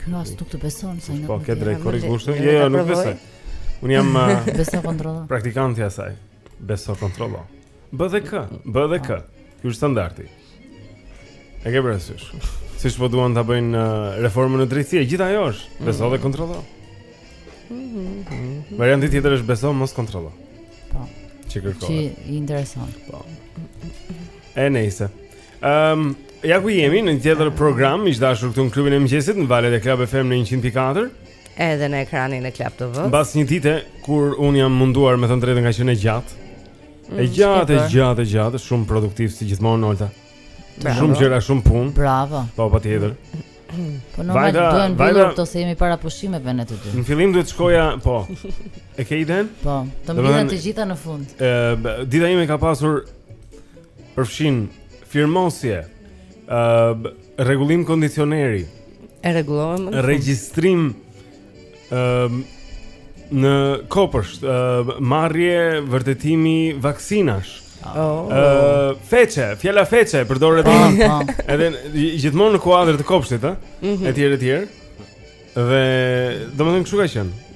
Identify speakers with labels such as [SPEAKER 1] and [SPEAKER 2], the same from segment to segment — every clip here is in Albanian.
[SPEAKER 1] Ky as nuk të beson se
[SPEAKER 2] nuk.
[SPEAKER 1] Po
[SPEAKER 2] ke drejt korrik
[SPEAKER 3] gushtë.
[SPEAKER 2] Jo, jo, nuk besoj. Un jam uh,
[SPEAKER 1] beso kontrollo.
[SPEAKER 2] Praktikanti asaj. Beso kontrollo. B dhe K, B dhe K. Ky është standardi. E ke parasysh? Siç po duan ta bëjnë uh, reformën në drejtësi, gjithë ajo s'është. Mm. Beso dhe kontrollo. Mhm. Varianti tjetër është beso mos kontrollo.
[SPEAKER 1] Po. Ç'i
[SPEAKER 2] kërkohet?
[SPEAKER 1] Ç'i intereson.
[SPEAKER 2] Po. E nejse. Ehm, um, ja ku jemi në një tjetër program, miq të dashur këtu në klubin e mëngjesit në valët e Club FM në 104.
[SPEAKER 3] Edhe në ekranin e Club TV.
[SPEAKER 2] Mbas një dite kur un jam munduar me thënë të drejtën ka qenë e gjatë. Mm, e gjatë, e gjatë, e gjatë, shumë produktiv si gjithmonë Olta. Shumë gjëra, shumë punë.
[SPEAKER 1] Bravo.
[SPEAKER 2] Po patjetër.
[SPEAKER 1] Po nuk
[SPEAKER 2] vajda,
[SPEAKER 1] duhen bërë këto se jemi para pushimeve ne të dy.
[SPEAKER 2] Në fillim duhet shkoja, po. E ke idenë?
[SPEAKER 1] Po, të
[SPEAKER 2] mbledhen
[SPEAKER 1] të gjitha në fund.
[SPEAKER 2] Ë, dita ime ka pasur përfshin firmosje, ë uh, rregullim kondicioneri.
[SPEAKER 3] E rregullove.
[SPEAKER 2] Regjistrim ë uh, në kopësht, ë uh, marrje vërtetimi vaksinash.
[SPEAKER 3] Oh.
[SPEAKER 2] Uh, feçe, fjala feçe përdoret
[SPEAKER 1] po, po.
[SPEAKER 2] edhe gjithmonë në kuadër të kopshtit, ë, mhm. etj etj. Dhe domethënë kështu ka qenë.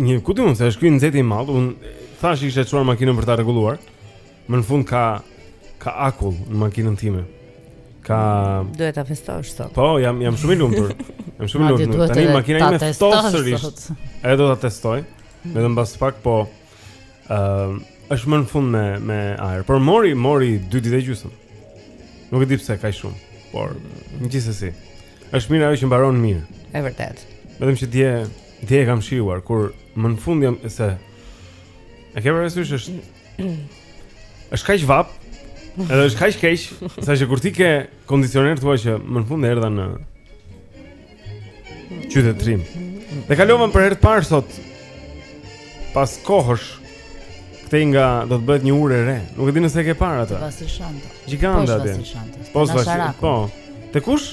[SPEAKER 2] Në kuptimin se është ky nxehti i madh, un thashë e kishe çuar makinën për ta rregulluar. Më në fund ka ka akull në makinën time. Ka
[SPEAKER 3] Duhet ta festosh sot.
[SPEAKER 2] Po, jam jam shumë i lumtur. Jam shumë i lumtur. Tani makina ime ftoh sërish. Edhe do ta testoj. Vetëm mbas pak po ë uh, është më në fund me me ajër. Por mori mori 2 ditë gjysmë. Nuk e di pse kaq shumë, por gjithsesi. Është mirë ajo që mbaron mirë.
[SPEAKER 3] E vërtet.
[SPEAKER 2] Vetëm që dje dje e kam shijuar kur më në fund jam se e ke parasysh është Është kaq vap. Edhe është kaq keq, sa që kur ti ke kondicioner thua që më në fund erdha në qytetërim. Dhe kalova për herë të parë sot pas kohësh këtej nga do të bëhet një urë e re. Nuk e di nëse e ke parë atë.
[SPEAKER 1] Vasil Shanto. Gjigante
[SPEAKER 2] atë.
[SPEAKER 1] Vasil Shanto.
[SPEAKER 2] Po, te kush?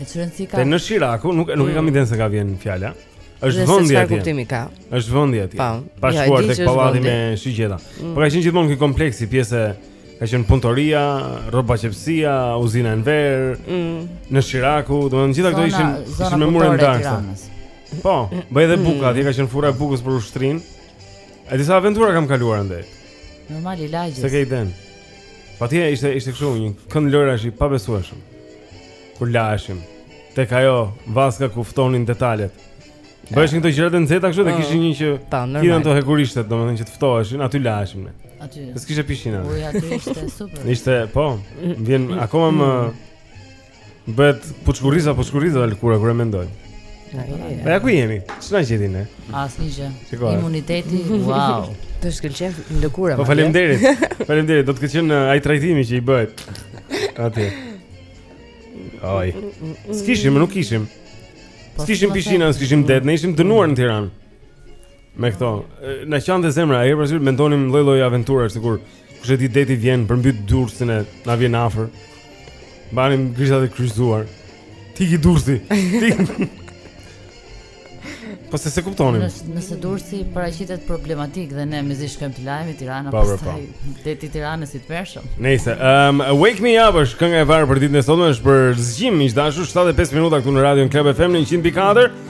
[SPEAKER 1] E
[SPEAKER 3] çrën si ka.
[SPEAKER 2] Te në Shiraku nuk nuk e kam mm. idenë se nga vjen fjala. Është vendi
[SPEAKER 3] aty.
[SPEAKER 2] Është vendi aty.
[SPEAKER 3] Po.
[SPEAKER 2] Pa
[SPEAKER 3] jo,
[SPEAKER 2] shkuar tek pallati me shigjeta. Mm. Po ka qenë gjithmonë ky kompleks i pjesë ka qenë puntoria, rrobaqepësia, uzina Enver.
[SPEAKER 3] Mm.
[SPEAKER 2] Në Shiraku, domethënë gjitha këto ishin ishin me mure
[SPEAKER 1] ndarësa.
[SPEAKER 2] Po, bëhej edhe buka, atje ka qenë furra e bukës për ushtrin. E disa aventura kam kaluar andej.
[SPEAKER 1] Normal i
[SPEAKER 2] lagjes.
[SPEAKER 1] S'e
[SPEAKER 2] ke idenë. Po aty ishte ishte kështu një kënd lojrash i pabesueshëm. Kur laheshim tek ajo vaska ku ftohnin detalet. Bëheshin këto gjëra të nxehta kështu dhe
[SPEAKER 3] po,
[SPEAKER 2] kishin një që
[SPEAKER 3] hidhnin
[SPEAKER 2] ato hekurishtet, domethënë që të ftoheshin, aty laheshim ne.
[SPEAKER 1] Aty.
[SPEAKER 2] S'kishte pishin
[SPEAKER 1] aty. Po aty ishte super.
[SPEAKER 2] Ishte, po. Vjen akoma më Bëhet puçkurriza, puçkurriza lëkura kur e mendoj. Po ja ku jemi? Ç'na gjeti ne?
[SPEAKER 1] Asnjë gjë. Imuniteti, wow.
[SPEAKER 3] Të shkëlqen lëkura.
[SPEAKER 2] Po faleminderit. Faleminderit, do të ketë qenë ai trajtimi që i bëhet. Atje. Oj. S'kishim, nuk kishim.
[SPEAKER 1] Po,
[SPEAKER 2] s'kishim
[SPEAKER 1] po,
[SPEAKER 2] pishinë, s'kishim det, ne ishim dënuar në Tiranë. Me këto, na qan dhe zemra, e patjetër mendonim lloj-lloj aventura sikur kushedi deti vjen përmbyt Durrësin e na vjen afër. Mbanim gishtat e kryqëzuar. Të ikë Durrësi. Ti. Po se s'e kuptonim.
[SPEAKER 1] Nëse nëse Durrësi paraqitet problematik dhe ne mezi shkojmë të lahemi Tirana
[SPEAKER 2] po, po, po.
[SPEAKER 1] pastaj deti i Tiranës i tmerrshëm.
[SPEAKER 2] Nëse um Wake Me Up është kënga e parë për ditën e sotme është për zgjim i dashur 75 minuta këtu në Radio Club FM 104.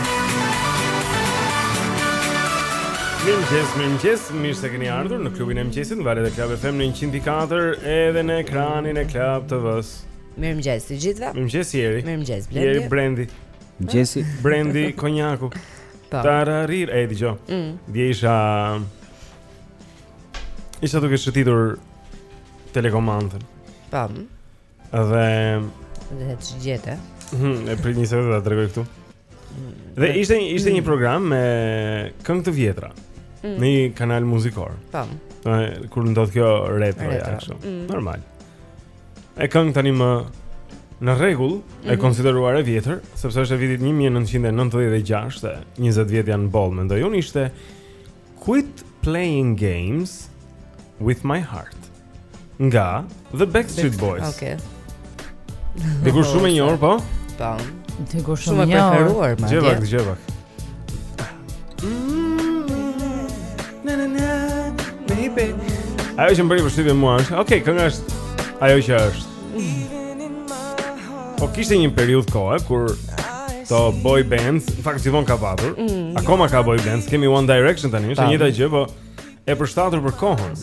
[SPEAKER 2] Mirëmëngjes, mirëmëngjes, mirë se keni ardhur në klubin e mëngjesit në valët e Club FM 104 edhe në ekranin e Club TV-së.
[SPEAKER 3] Mirëmëngjes të gjithëve.
[SPEAKER 2] Mirëmëngjes, Jeri.
[SPEAKER 3] Mirëmëngjes, Blendi.
[SPEAKER 2] Jeri, Brendi.
[SPEAKER 4] Mëngjesi.
[SPEAKER 2] Brendi, konjaku
[SPEAKER 3] po.
[SPEAKER 2] Tararir, e, di gjo
[SPEAKER 3] mm.
[SPEAKER 2] Dje isha Isha duke shëtitur telekomandën.
[SPEAKER 3] Pa po.
[SPEAKER 2] Dhe
[SPEAKER 3] dhe ç'gjete.
[SPEAKER 2] Mhm, epo prit një sekondë ta tregoj këtu. Mm. Dhe ishte një, ishte një mm. program me këngë të vjetra.
[SPEAKER 3] Mm.
[SPEAKER 2] Në një kanal muzikor.
[SPEAKER 3] Po.
[SPEAKER 2] Kur ndodh kjo retro,
[SPEAKER 3] retro.
[SPEAKER 2] ja kështu.
[SPEAKER 3] Mm.
[SPEAKER 2] Normal. Është këngë tani më në rregull, mm -hmm. e
[SPEAKER 3] mhm.
[SPEAKER 2] konsideruar e vjetër, sepse është e vitit 1996, e 20 vjet janë boll, mendoj unë ishte Quit Playing Games with My Heart. Nga The Backstreet Boys.
[SPEAKER 3] Okej. Okay.
[SPEAKER 2] Dikur shumë e njohur, po?
[SPEAKER 3] Po.
[SPEAKER 1] Dikur
[SPEAKER 3] shumë e preferuar, ma.
[SPEAKER 2] Gjevak, gjevak. Ajo që më bëri përshtypje mua është, ok, kënga është ajo që është. Po kishte një periudhë kohe kur këto boy bands, në fakt gjithmonë ka patur. Mm. Akoma ka boy bands, kemi One Direction tani, është e njëjta gjë, po e përshtatur për kohën.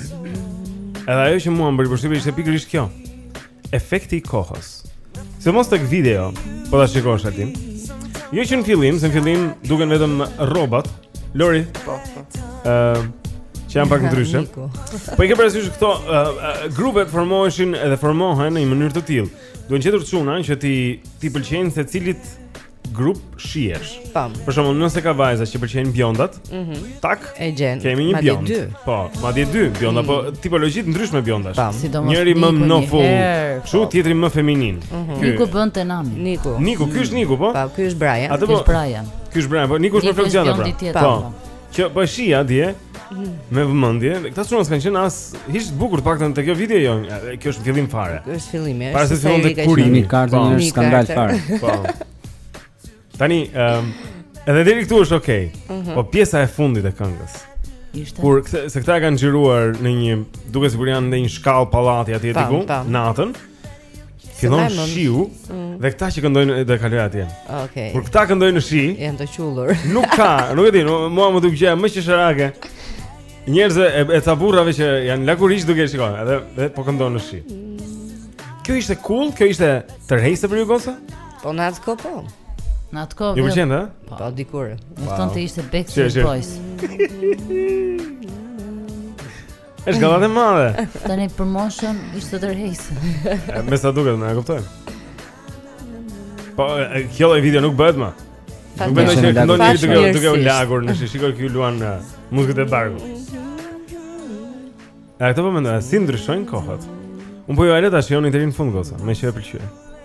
[SPEAKER 2] Edhe ajo që mua më bëri përshtypje ishte pikërisht kjo. Efekti i kohës. Sidomos tek video, po ta shikosh atë. Jo që në fillim, se në fillim duken vetëm rrobat. Lori.
[SPEAKER 3] Po.
[SPEAKER 2] po. Ëm, që janë pak ndryshe. Po i ke parasysh këto grupet formoheshin edhe formohen në një mënyrë të tillë. Duhen gjetur çuna që t'i t'i pëlqejnë secilit grup shijesh. Tam.
[SPEAKER 3] Po.
[SPEAKER 2] Për shembull, nëse ka vajza që pëlqejnë bjondat,
[SPEAKER 3] mm -hmm.
[SPEAKER 2] tak
[SPEAKER 3] e gjen.
[SPEAKER 2] Kemi një bjond. Po, madje dy bjonda, mm. po tipologji të ndryshme bjondash.
[SPEAKER 3] Tam.
[SPEAKER 1] Si
[SPEAKER 2] Njëri me
[SPEAKER 1] nofull,
[SPEAKER 2] kështu po. tjetri më feminin.
[SPEAKER 3] Mm -hmm.
[SPEAKER 2] Ky...
[SPEAKER 1] Niku bën te nami.
[SPEAKER 3] Niku.
[SPEAKER 2] Niku, ky është Niku, po?
[SPEAKER 3] Po, ky është Brian.
[SPEAKER 1] Ky
[SPEAKER 2] po-
[SPEAKER 1] është Brian.
[SPEAKER 2] Ky është Brian, po Niku është me
[SPEAKER 1] Floriana
[SPEAKER 2] pra. Po. Që po shihja dje me vëmendje. Këta çuna s'kan qenë as hiç bukur të paktën te kjo video jo. Kjo është fillim fare.
[SPEAKER 3] Kjo është fillim.
[SPEAKER 2] Para se të
[SPEAKER 3] fillonte
[SPEAKER 2] kurimi
[SPEAKER 4] kartën
[SPEAKER 2] po.
[SPEAKER 3] është
[SPEAKER 4] skandal fare.
[SPEAKER 2] Po. Tani, ehm, edhe deri këtu është okay.
[SPEAKER 3] Mhm.
[SPEAKER 2] Po pjesa e fundit e këngës.
[SPEAKER 1] Ishte.
[SPEAKER 2] Kur këta, se këta e kanë xhiruar në një duket sikur janë në një shkallë pallati atje diku natën. Fillon shiu
[SPEAKER 3] mm.
[SPEAKER 2] dhe këta që këndojnë do e kaloj atje.
[SPEAKER 3] Okej. Okay.
[SPEAKER 2] Kur këta këndojnë në shi,
[SPEAKER 3] janë të qullur.
[SPEAKER 2] Nuk ka, nuk e di, mua më duket gjëja më qesharake. Njerëz e ca burra që janë lakuriq duke shikuar, edhe dhe po këndon në shi. Kjo ishte cool, kjo ishte tërheqëse për ju goca?
[SPEAKER 3] Po në atë kohë po.
[SPEAKER 1] Në atë kohë.
[SPEAKER 2] Ju pëlqente, a?
[SPEAKER 3] Po, po dikur.
[SPEAKER 1] Në fund të ishte Backstreet Boys.
[SPEAKER 2] Është gallatë e madhe.
[SPEAKER 1] Tani për moshën ishte tërheqëse.
[SPEAKER 2] Me sa duket, më e kuptoj. Po, kjo lloj video nuk bëhet më. Nuk bëhet që ndonjë video duke duke u lagur, në shi, shikoj këtu luan uh, muzikën e bargut. A këto po mendoj, si ndryshojnë kohët? Unë po ju ajo tash joni deri në fund goca, meqë ka pëlqyer.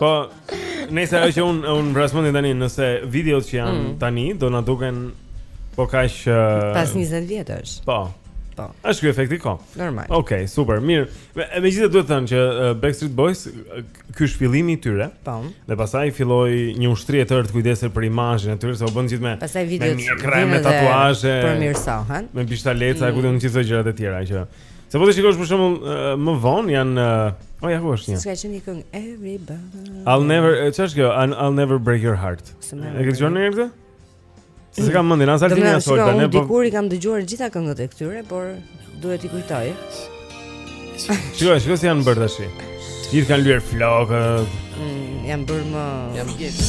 [SPEAKER 2] Po, nëse ajo që unë unë vras mendjen tani nëse videot që janë
[SPEAKER 3] mm.
[SPEAKER 2] tani do na duken po kaq uh...
[SPEAKER 3] pas 20 vjetësh.
[SPEAKER 2] Po.
[SPEAKER 3] Po.
[SPEAKER 2] Është ky efekti kohë?
[SPEAKER 3] Normal.
[SPEAKER 2] Okej, okay, super. Mirë. Me, megjithëse duhet thënë që uh, Backstreet Boys ky është fillimi i tyre.
[SPEAKER 3] Po.
[SPEAKER 2] Dhe pastaj filloi një ushtri e tërë të kujdeset për imazhin e tyre, se u bënë gjithë me
[SPEAKER 3] pastaj video
[SPEAKER 2] me
[SPEAKER 3] krem
[SPEAKER 2] me tatuazhe.
[SPEAKER 3] Përmirësohen.
[SPEAKER 2] Me bishtaleca,
[SPEAKER 3] mm.
[SPEAKER 2] ku do të gjithë gjërat e tjera që. Se po t'i shikosh për shembull më vonë janë oh ja ku është një.
[SPEAKER 3] Se ka qenë një këngë everybody.
[SPEAKER 2] I'll never ç'është kjo? I'll never break your heart. E ke dëgjuar ndonjëherë këtë? Se s'e mban mend, as Altini as Olta,
[SPEAKER 3] unë
[SPEAKER 2] po.
[SPEAKER 3] Dikur i kam dëgjuar gjitha këngët e këtyre, por duhet t'i kujtoj.
[SPEAKER 2] Shikoji, shikoji si janë bërë tash. Gjithë kanë lyer flokët.
[SPEAKER 3] Mm, janë bërë më.
[SPEAKER 2] Janë gjithë.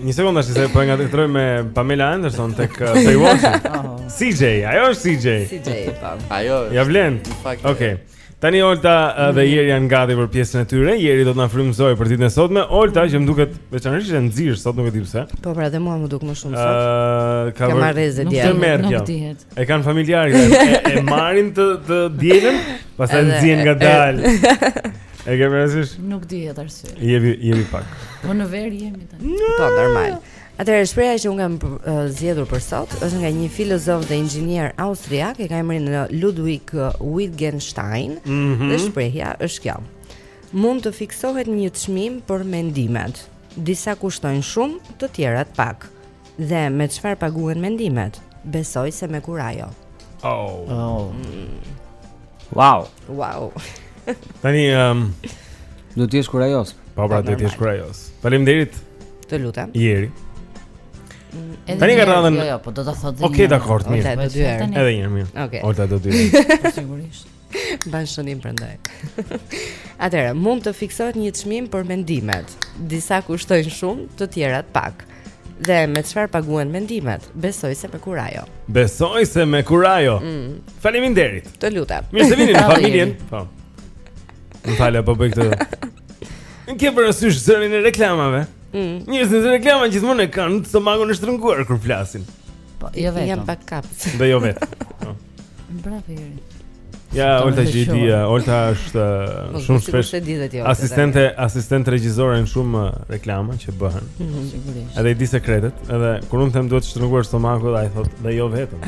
[SPEAKER 2] Një sekundë tash se po e ngatërroj me Pamela Anderson tek uh, Baywatch. CJ, ajo është CJ.
[SPEAKER 3] CJ, po.
[SPEAKER 4] Ajo.
[SPEAKER 2] Ia vlen. Okej. Okay. Tani Olta uh, dhe Jeri janë gati për pjesën e tyre. Jeri do të na frymëzojë për ditën e sotme. Olta që më duket veçanërisht e nxirë sot, nuk e di pse.
[SPEAKER 3] Po pra, dhe mua m'u duk më shumë sot.
[SPEAKER 2] Ëh, uh,
[SPEAKER 3] ka marrë
[SPEAKER 2] rreze dje.
[SPEAKER 1] Nuk dihet.
[SPEAKER 2] E kanë familjare këta, e, e marrin të dielën, pastaj
[SPEAKER 3] Edhe-
[SPEAKER 2] nxihen ngadalë. E ke parasysh?
[SPEAKER 1] Nuk dihet arsyeja.
[SPEAKER 2] Jemi jemi pak.
[SPEAKER 1] Po në verë jemi tani.
[SPEAKER 3] Po, normal. Atëherë shprehja që unë kam uh, zgjedhur për sot është nga një filozof dhe inxhinier austriak, e ka emrin uh, Ludwig uh, Wittgenstein,
[SPEAKER 2] Mhm.
[SPEAKER 3] dhe shprehja është kjo. Mund të fiksohet një çmim për mendimet. Disa kushtojnë shumë, të tjerat pak. Dhe me çfarë paguhen mendimet? Besoj se me kurajo.
[SPEAKER 2] Oh.
[SPEAKER 5] oh. Wow.
[SPEAKER 3] Wow.
[SPEAKER 2] Tani ehm um,
[SPEAKER 5] do të jesh kurajos.
[SPEAKER 2] Po pra do të jesh kurajos. Faleminderit.
[SPEAKER 3] Të lutem.
[SPEAKER 2] Jeri.
[SPEAKER 1] Mm,
[SPEAKER 2] Tani ka radhën.
[SPEAKER 1] Jo, jo, po do ta thotë.
[SPEAKER 2] Okej, dakord, mirë. Edhe një herë, mirë.
[SPEAKER 3] Okej.
[SPEAKER 2] Olta do dy
[SPEAKER 1] herë. Sigurisht.
[SPEAKER 3] Mban shënim prandaj. Atëherë, mund të fiksohet një çmim për mendimet. Disa kushtojnë shumë, të tjerat pak. Dhe me çfarë paguhen mendimet? Besoj se me kurajo.
[SPEAKER 2] Besoj se me kurajo. Mm. Faleminderit.
[SPEAKER 3] Të lutem.
[SPEAKER 2] Mirë se vini në familjen. Po. Më falë po bëj këtë. E ke parasysh zërin e reklamave.
[SPEAKER 3] Mm.
[SPEAKER 2] Njerëzit në reklama gjithmonë e kanë stomakun e shtrënguar kur flasin.
[SPEAKER 1] Po, jo vetëm.
[SPEAKER 3] Jam backup.
[SPEAKER 2] Dhe jo vetëm. Po.
[SPEAKER 1] Bravo Jeri.
[SPEAKER 2] Ja, Olta
[SPEAKER 1] Gjidi,
[SPEAKER 2] Olta është po, shumë shpesh
[SPEAKER 3] jo,
[SPEAKER 2] asistente, asistent regjisore në shumë uh, reklama që bëhen.
[SPEAKER 1] Mhm, sigurisht.
[SPEAKER 2] Edhe i di sekretet, edhe kur unë them duhet të shtrënguar stomaku, ajo thotë dhe jo vetëm.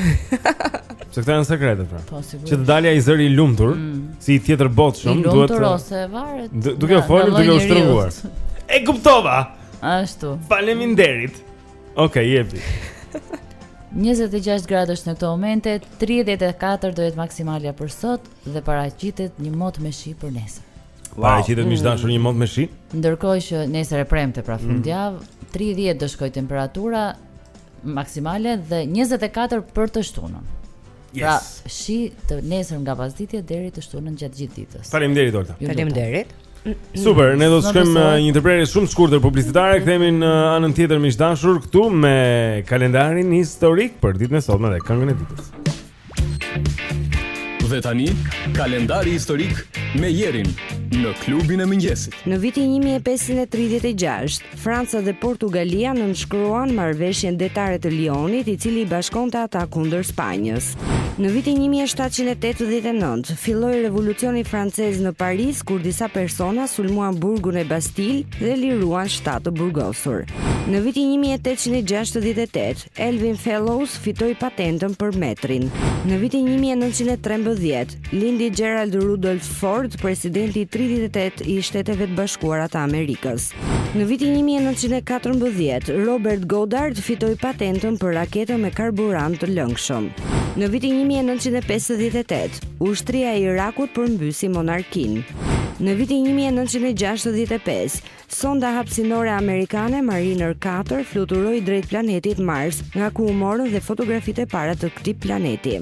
[SPEAKER 2] Se këta janë sekretet pra.
[SPEAKER 1] Po,
[SPEAKER 2] që të dalë ai zëri i lumtur, mm. si i tjetër botë shumë, duhet të...
[SPEAKER 1] I lumtur ose varet...
[SPEAKER 2] Duke u
[SPEAKER 1] folë,
[SPEAKER 2] duke u shtrënguar. E kuptova!
[SPEAKER 1] Ashtu.
[SPEAKER 2] Faleminderit. Ok, jepi.
[SPEAKER 1] 26 gradë është në këto momente, 34 do jetë maksimalja për sot dhe paraqitet një mot me shi për nesër.
[SPEAKER 2] Wow. Paraqitet mm. miq të dashur një mot me shi?
[SPEAKER 1] Ndërkohë që nesër e premte pra mm. fundjavë, mm. 30 do shkojë temperatura maksimale dhe 24 për të shtunën. Pra,
[SPEAKER 2] yes.
[SPEAKER 1] Pra, shi të nesër nga pasditja deri të shtunën gjatë gjithë ditës.
[SPEAKER 2] Faleminderit Olta.
[SPEAKER 3] Faleminderit.
[SPEAKER 2] Super, ne do të shkojmë uh, një ndërprerje shumë të shkurtër publicitare, kthehemi në uh, anën tjetër miq të dashur këtu me kalendarin historik për ditën e sotme dhe këngën e ditës.
[SPEAKER 6] Dhe tani, kalendari historik me Jerin në klubin e mëngjesit.
[SPEAKER 3] Në vitin 1536, Franca dhe Portugalia nënshkruan marrëveshjen detare të Lionit, i cili i bashkonte ata kundër Spanjës. Në vitin 1789 filloi revolucioni francez në Paris kur disa persona sulmuan burgun e Bastille dhe liruan shtatë të burgosur. Në vitin 1868 Elvin Fellows fitoi patentën për metrin. Në vitin 1913 Lindi Gerald Rudolf Ford, presidenti i 38 i Shteteve të Bashkuara të Amerikës. Në vitin 1914, Robert Goddard fitoi patentën për raketën me karburant të lëngshëm. Në vitin 1958, ushtria e Irakut përmbysi monarkinë. Në vitin 1965, Sonda hapësinore amerikane Mariner 4 fluturoi drejt planetit Mars, nga ku u morën dhe fotografitë e para të këtij planeti.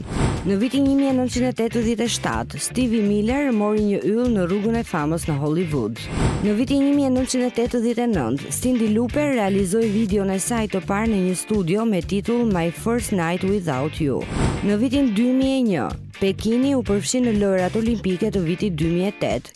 [SPEAKER 3] Në vitin 1987, Steve Miller mori një yll në Rrugën e Famës në Hollywood. Në vitin 1989, Cyndi Lauper realizoi videon e saj të parë në një studio me titull My First Night Without You. Në vitin 2001, Pekini u përfshi në Lojërat Olimpike të vitit 2008,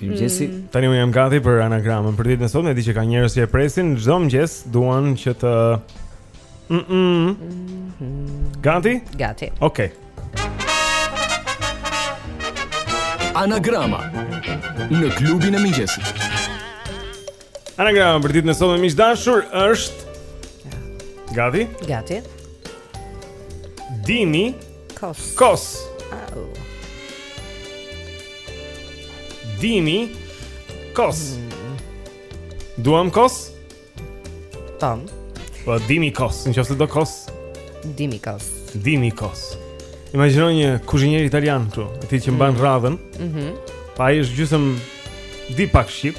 [SPEAKER 7] Mëngjesi.
[SPEAKER 5] Mm.
[SPEAKER 7] Tani unë jam gati për anagramën. Për ditën e sotme di që ka njerëz që e presin çdo mëngjes, duan që të mm -mm. Mm Gati?
[SPEAKER 3] Gati.
[SPEAKER 7] Okej. Okay.
[SPEAKER 6] Anagrama në Klubin e Mëngjesit.
[SPEAKER 7] Anagrama për ditën e sotme miq të dashur është Gati?
[SPEAKER 3] Gati.
[SPEAKER 7] Dimi
[SPEAKER 3] Kos.
[SPEAKER 7] Kos.
[SPEAKER 3] Au.
[SPEAKER 7] Dimi Kos. Mm. Duam Kos?
[SPEAKER 3] Tam.
[SPEAKER 7] Po Dimi Kos, nëse do Kos.
[SPEAKER 3] Dimi Kos.
[SPEAKER 7] Dimi Kos. Imagjino një kuzhinier italian këtu, aty që mban mm. radhën.
[SPEAKER 3] Mhm.
[SPEAKER 7] Mm po ai është gjysëm di pak shqip.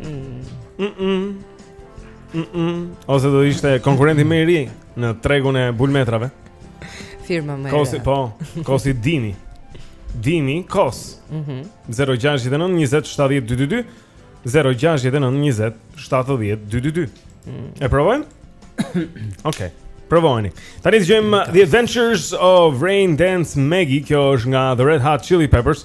[SPEAKER 7] Mm. Mm -mm. Mm -mm. Ose do ishte konkurrenti më i ri në tregun e bulmetrave
[SPEAKER 3] Firma më e re Kosi,
[SPEAKER 7] po, kosi dimi Dimi, kos
[SPEAKER 3] mm -hmm.
[SPEAKER 7] 069 20 70 222 069 20 70 222 E provojmë? Okej Provojni. Tani dëgjojmë The Adventures of Rain Dance Maggie, kjo është nga The Red Hot Chili Peppers.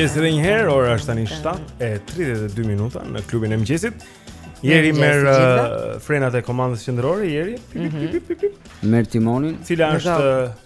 [SPEAKER 2] mëngjes edhe një herë, ora është tani 7:32 minuta në klubin e mëngjesit. Jeri merr uh, frenat e komandës qendrore, Jeri. Mhm.
[SPEAKER 5] Merr timonin.
[SPEAKER 2] Cila është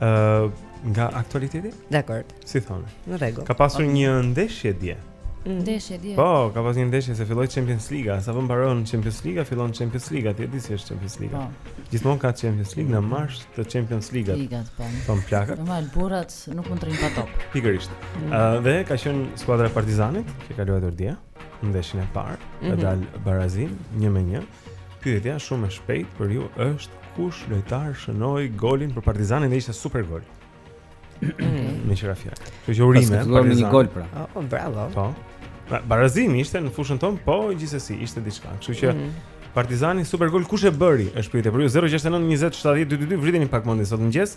[SPEAKER 2] Ë uh, nga aktualiteti?
[SPEAKER 3] Dakor.
[SPEAKER 2] Si thonë?
[SPEAKER 3] Në rregull.
[SPEAKER 2] Ka pasur okay. një ndeshje dje. Mm.
[SPEAKER 1] Ndeshje dje.
[SPEAKER 2] Po, ka pasur një ndeshje se filloi Champions League, sapo mbaron Champions League, fillon Champions League, ti e di si është Champions League.
[SPEAKER 1] Po.
[SPEAKER 2] Gjithmonë ka Champions League në mes të Champions League.
[SPEAKER 1] Liga, po.
[SPEAKER 2] Po plaka.
[SPEAKER 1] Normal burrat nuk mund të rrinë pa top.
[SPEAKER 2] Pikërisht. Ë mm. uh, dhe ka qenë skuadra e Partizanit që ka luajtur dje ndeshjen e parë, mm -hmm. ka
[SPEAKER 3] mhm.
[SPEAKER 2] dalë barazim 1-1. Pyetja shumë e shpejtë për ju është kush lojtar shënoi golin për Partizanin dhe ishte super gol. Meqë ra fjala. Kështu që urime
[SPEAKER 5] për Partizan. një gol pra.
[SPEAKER 3] Oh, bravo.
[SPEAKER 2] Po. Pra, barazimi ishte në fushën tonë, po gjithsesi ishte diçka. Kështu që
[SPEAKER 3] mm -hmm.
[SPEAKER 2] Partizani super gol kush e bëri? Është pyetja për ju 069 20 70 222 vriteni pak mendjen sot mëngjes.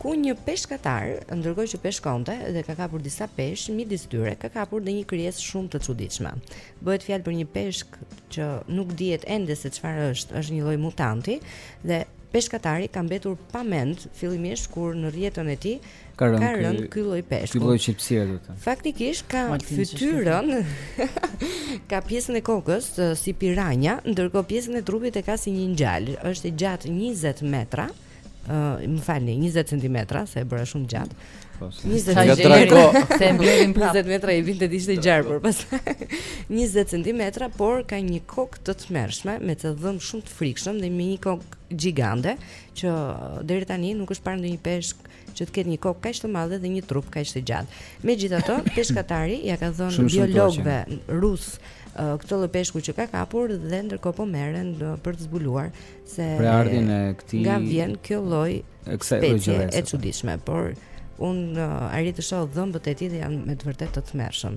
[SPEAKER 3] ku një peshkatar, ndërkohë që peshkonte dhe ka kapur disa peshq, midis tyre ka kapur dhe një krijesë shumë të çuditshme. Bëhet fjalë për një peshk që nuk dihet ende se çfarë është, është një lloj mutanti dhe peshkatari ka mbetur pa mend fillimisht kur në rrjetën e tij
[SPEAKER 5] ka rënë ky
[SPEAKER 3] lloj peshku.
[SPEAKER 5] Ky lloj çipsire do të.
[SPEAKER 3] Faktikisht ka fytyrën ka pjesën e kokës si piranja, ndërkohë pjesën e trupit e ka si një ngjalë. Është i gjatë 20 metra. Uh, më falni, 20 cm, se e bëra shumë gjatë. 20
[SPEAKER 1] po,
[SPEAKER 2] gjarpër,
[SPEAKER 1] se mbjellin
[SPEAKER 3] 20 metra i vinte të ishte gjarpër, por pas 20 cm, por ka një kokë të tmerrshme me ca dhëmbë shumë të frikshëm dhe me një kokë gjigante që deri tani nuk është parë ndonjë peshk që të ketë një kokë kaq të madhe dhe një trup kaq të gjatë. Megjithatë, peshkatari ia ka dhënë biologëve rusë këtë lloj peshku që ka kapur dhe ndërkohë po merren për të zbuluar se
[SPEAKER 5] prejardhjen e këtij
[SPEAKER 3] nga vjen kjo lloj specie e çuditshme, por unë uh, arrij të shoh dhëmbët e tij dhe janë me të vërtetë të tmerrshëm.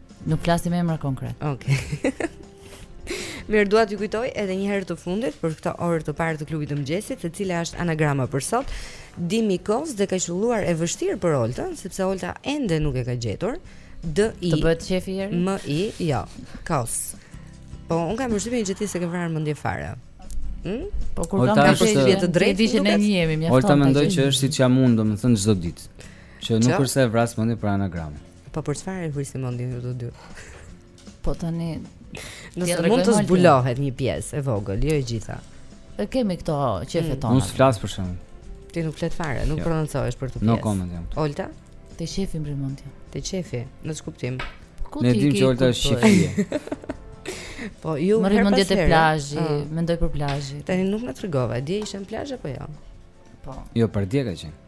[SPEAKER 3] Nuk
[SPEAKER 1] flasim emra konkretë.
[SPEAKER 3] Okej. Okay. Mirë dua t'ju kujtoj edhe një herë të fundit për këtë orë të parë të klubit të mëngjesit, se cila është anagrama për sot. Dimi Kos dhe ka qelluar e vështirë për Oltën, sepse Olta ende nuk e ka gjetur. D I
[SPEAKER 1] Të bëhet shefi i
[SPEAKER 3] M I jo. Kos. Po unë kam përshtypjen që ti s'e ke vrarë mendjen fare. Hm?
[SPEAKER 1] Po kur kam
[SPEAKER 5] ka
[SPEAKER 1] shefi
[SPEAKER 3] të drejtë,
[SPEAKER 1] di që ne
[SPEAKER 3] një
[SPEAKER 1] jemi mjaftë.
[SPEAKER 5] Olta mendoj që është siç jam unë, domethënë çdo ditë. Që nuk është s'e vras mendjen për anagramën.
[SPEAKER 3] Po për çfarë e vrisni mendjen ju të dy?
[SPEAKER 1] Po tani
[SPEAKER 3] Nëse mund të zbulohet një pjesë e vogël, jo e gjitha.
[SPEAKER 1] E kemi këto që
[SPEAKER 3] mm.
[SPEAKER 1] fetona.
[SPEAKER 5] Unë flas për shembull.
[SPEAKER 3] Ti nuk flet fare, nuk
[SPEAKER 5] jo.
[SPEAKER 3] prononcohesh për këtë pjesë.
[SPEAKER 5] No comment jam.
[SPEAKER 3] Olta?
[SPEAKER 1] Te qejfi më rri mendja.
[SPEAKER 3] Te qejfi, në ç'kuptim.
[SPEAKER 1] Ku ti ke?
[SPEAKER 5] Ne dimë që Olta është qejfi.
[SPEAKER 3] Po jo
[SPEAKER 1] më rri
[SPEAKER 3] mendja
[SPEAKER 1] te plazhi,
[SPEAKER 3] ah.
[SPEAKER 1] mendoj për plazhin.
[SPEAKER 3] Tani nuk më tregove, dje isha në plazh apo jo?
[SPEAKER 1] Po.
[SPEAKER 5] Jo, për dje ka qenë.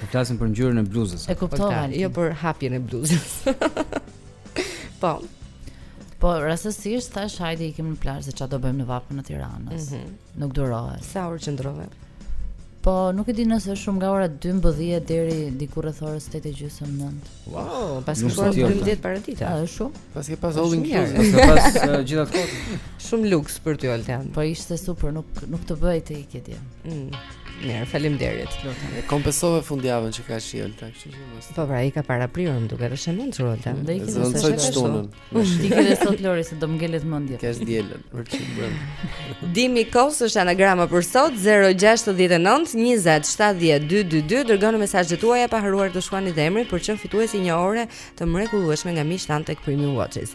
[SPEAKER 3] Po
[SPEAKER 5] flasim për ngjyrën e bluzës.
[SPEAKER 1] E kuptova,
[SPEAKER 3] jo për hapjen e bluzës. po.
[SPEAKER 1] Po rastësisht thash hajde ikim në plazh se çfarë do bëjmë në vapën e Tiranës.
[SPEAKER 3] Mm -hmm.
[SPEAKER 1] Nuk durohet.
[SPEAKER 3] Sa orë qëndrove?
[SPEAKER 1] Po nuk e di nëse është shumë nga ora 12 deri diku rreth orës 8 e gjysmë 9.
[SPEAKER 3] Wow,
[SPEAKER 5] paske
[SPEAKER 3] shkuar 12
[SPEAKER 1] paradite. Është shumë.
[SPEAKER 8] Paske pas
[SPEAKER 3] holding
[SPEAKER 8] plus,
[SPEAKER 3] paske
[SPEAKER 5] pas gjithë atë kohë.
[SPEAKER 3] Shumë luks për ty Olta.
[SPEAKER 1] Po ishte super, nuk nuk të bëhej të ikje dje.
[SPEAKER 3] Mm. Mirë, faleminderit.
[SPEAKER 8] E kompensove fundjavën që ka shi Olta, kështu që mos.
[SPEAKER 3] Po pra, i ka paraprirë, më duket është e mençur Olta.
[SPEAKER 8] Do
[SPEAKER 1] ikim
[SPEAKER 8] të shtunën.
[SPEAKER 1] Ti ke sot Lori se do ngelet mendja.
[SPEAKER 8] Ke dielën, vërtet bën.
[SPEAKER 3] Dimi Kos është anagrama për sot 069 20 70 222 dërgoni mesazhet tuaja pa harruar të shkruani dhe emrin për të qenë fituesi një ore të mrekullueshme nga Michelin tek Premium Watches.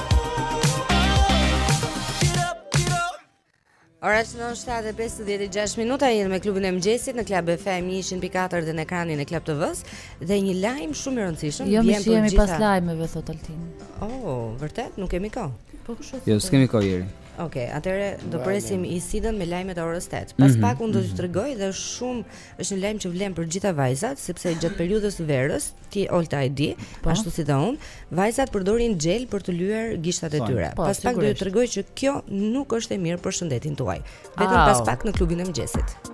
[SPEAKER 3] Ora është në 7:56 minuta jemi me klubin e mëngjesit në Club FM 104 dhe në ekranin e Club TV-s dhe një lajm shumë i rëndësishëm
[SPEAKER 1] jo,
[SPEAKER 3] vjen për
[SPEAKER 1] gjithë.
[SPEAKER 3] Jo, jemi
[SPEAKER 1] pas lajmeve thotë Altin.
[SPEAKER 3] Oh, vërtet, nuk kemi kohë.
[SPEAKER 1] Po kushtet.
[SPEAKER 5] Jo, s'kemi kohë Jeri.
[SPEAKER 3] Okej, okay, atëherë
[SPEAKER 5] do
[SPEAKER 3] presim Isidën me lajmet e orës 8. Pas
[SPEAKER 5] mm -hmm.
[SPEAKER 3] pak unë do t'ju mhm. tregoj dhe shumë Është një lajm që vlen për gjitha vajzat, sepse gjatë periudhës së verës, ti Olta e di,
[SPEAKER 1] po.
[SPEAKER 3] ashtu si dhe unë, vajzat përdorin xhel për të lyer gishtat e tyre.
[SPEAKER 1] Po,
[SPEAKER 3] pas pak do ju tregoj që kjo nuk është e mirë për shëndetin tuaj. Vetëm pas pak në klubin e mëngjesit.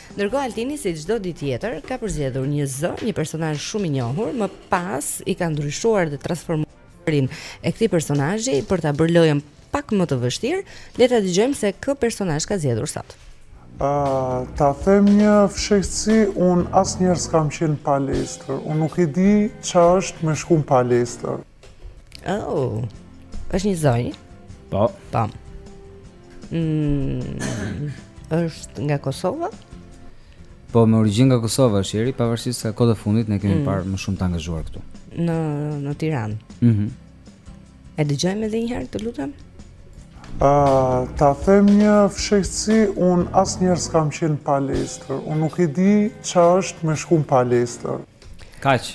[SPEAKER 3] Ndërkohë Altini si çdo ditë tjetër ka përzgjedhur një zë, një personazh shumë i njohur, më pas i ka ndryshuar dhe transformuar zërin e këtij personazhi për ta bërë lojën pak më të vështirë, le ta dëgjojmë se kë personazh ka zgjedhur sot.
[SPEAKER 9] Uh, ta them një fshehtësi, unë asnjëherë s'kam qenë palestër, unë nuk e di ça është me shku në palestër.
[SPEAKER 3] Oh. Është një zonjë?
[SPEAKER 5] Po.
[SPEAKER 3] Po. Mm, është nga Kosova?
[SPEAKER 5] Po me origjinë nga Kosova është Jeri, pavarësisht se kohët e fundit e kemi
[SPEAKER 3] mm.
[SPEAKER 5] parë më shumë të angazhuar këtu.
[SPEAKER 3] Në në Tiranë.
[SPEAKER 5] Mhm.
[SPEAKER 3] Mm e dëgjojmë edhe një herë, të lutem.
[SPEAKER 9] Ë, uh, ta them një fshehtësi, un asnjëherë s'kam qenë palestër. Un nuk e di ç'a është me shku n'palestër.
[SPEAKER 5] Kaq.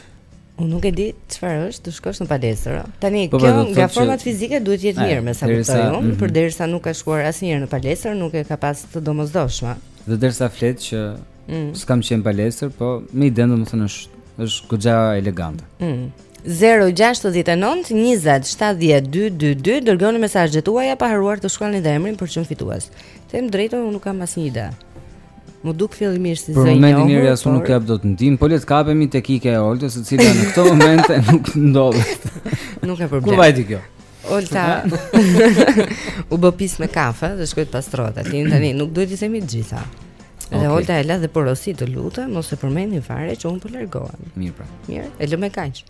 [SPEAKER 10] Unë nuk e di çfarë është të shkosh në palestër. Tani
[SPEAKER 5] po,
[SPEAKER 10] kjo nga format fizike duhet të
[SPEAKER 5] jetë
[SPEAKER 10] mirë, me sa kuptoj unë,
[SPEAKER 5] mhm.
[SPEAKER 10] përderisa nuk ka shkuar asnjëherë në palestër, nuk e ka pas të domosdoshme.
[SPEAKER 5] Dhe derisa flet që
[SPEAKER 10] mm.
[SPEAKER 5] s'kam qenë palestër, po me idenë domethënë është është goxha elegante.
[SPEAKER 10] Mm. 069 20 70 222 dërgoni mesazhet tuaja pa harruar të shkruani dhe emrin për çmim fitues. Të them të drejtën, unë nuk kam asnjë ide. M'u duk fillimisht si zë
[SPEAKER 5] i
[SPEAKER 10] njohur.
[SPEAKER 5] Për momentin e rjas unë nuk jap dot ndihmë, po le të kapemi tek Ike e Oltës, e cila në këtë moment nuk ndodhet.
[SPEAKER 10] Nuk ka problem.
[SPEAKER 5] Ku vajti kjo?
[SPEAKER 10] Olta. U bë pis me kafe dhe shkoi të pastrohet aty. Tani nuk duhet të themi të gjitha. Okay.
[SPEAKER 5] Dhe
[SPEAKER 10] Olta e la dhe porosi të lutem, mos e përmendni fare që un po largohem.
[SPEAKER 5] Mirë pra.
[SPEAKER 10] Mirë, e lëmë me kaq.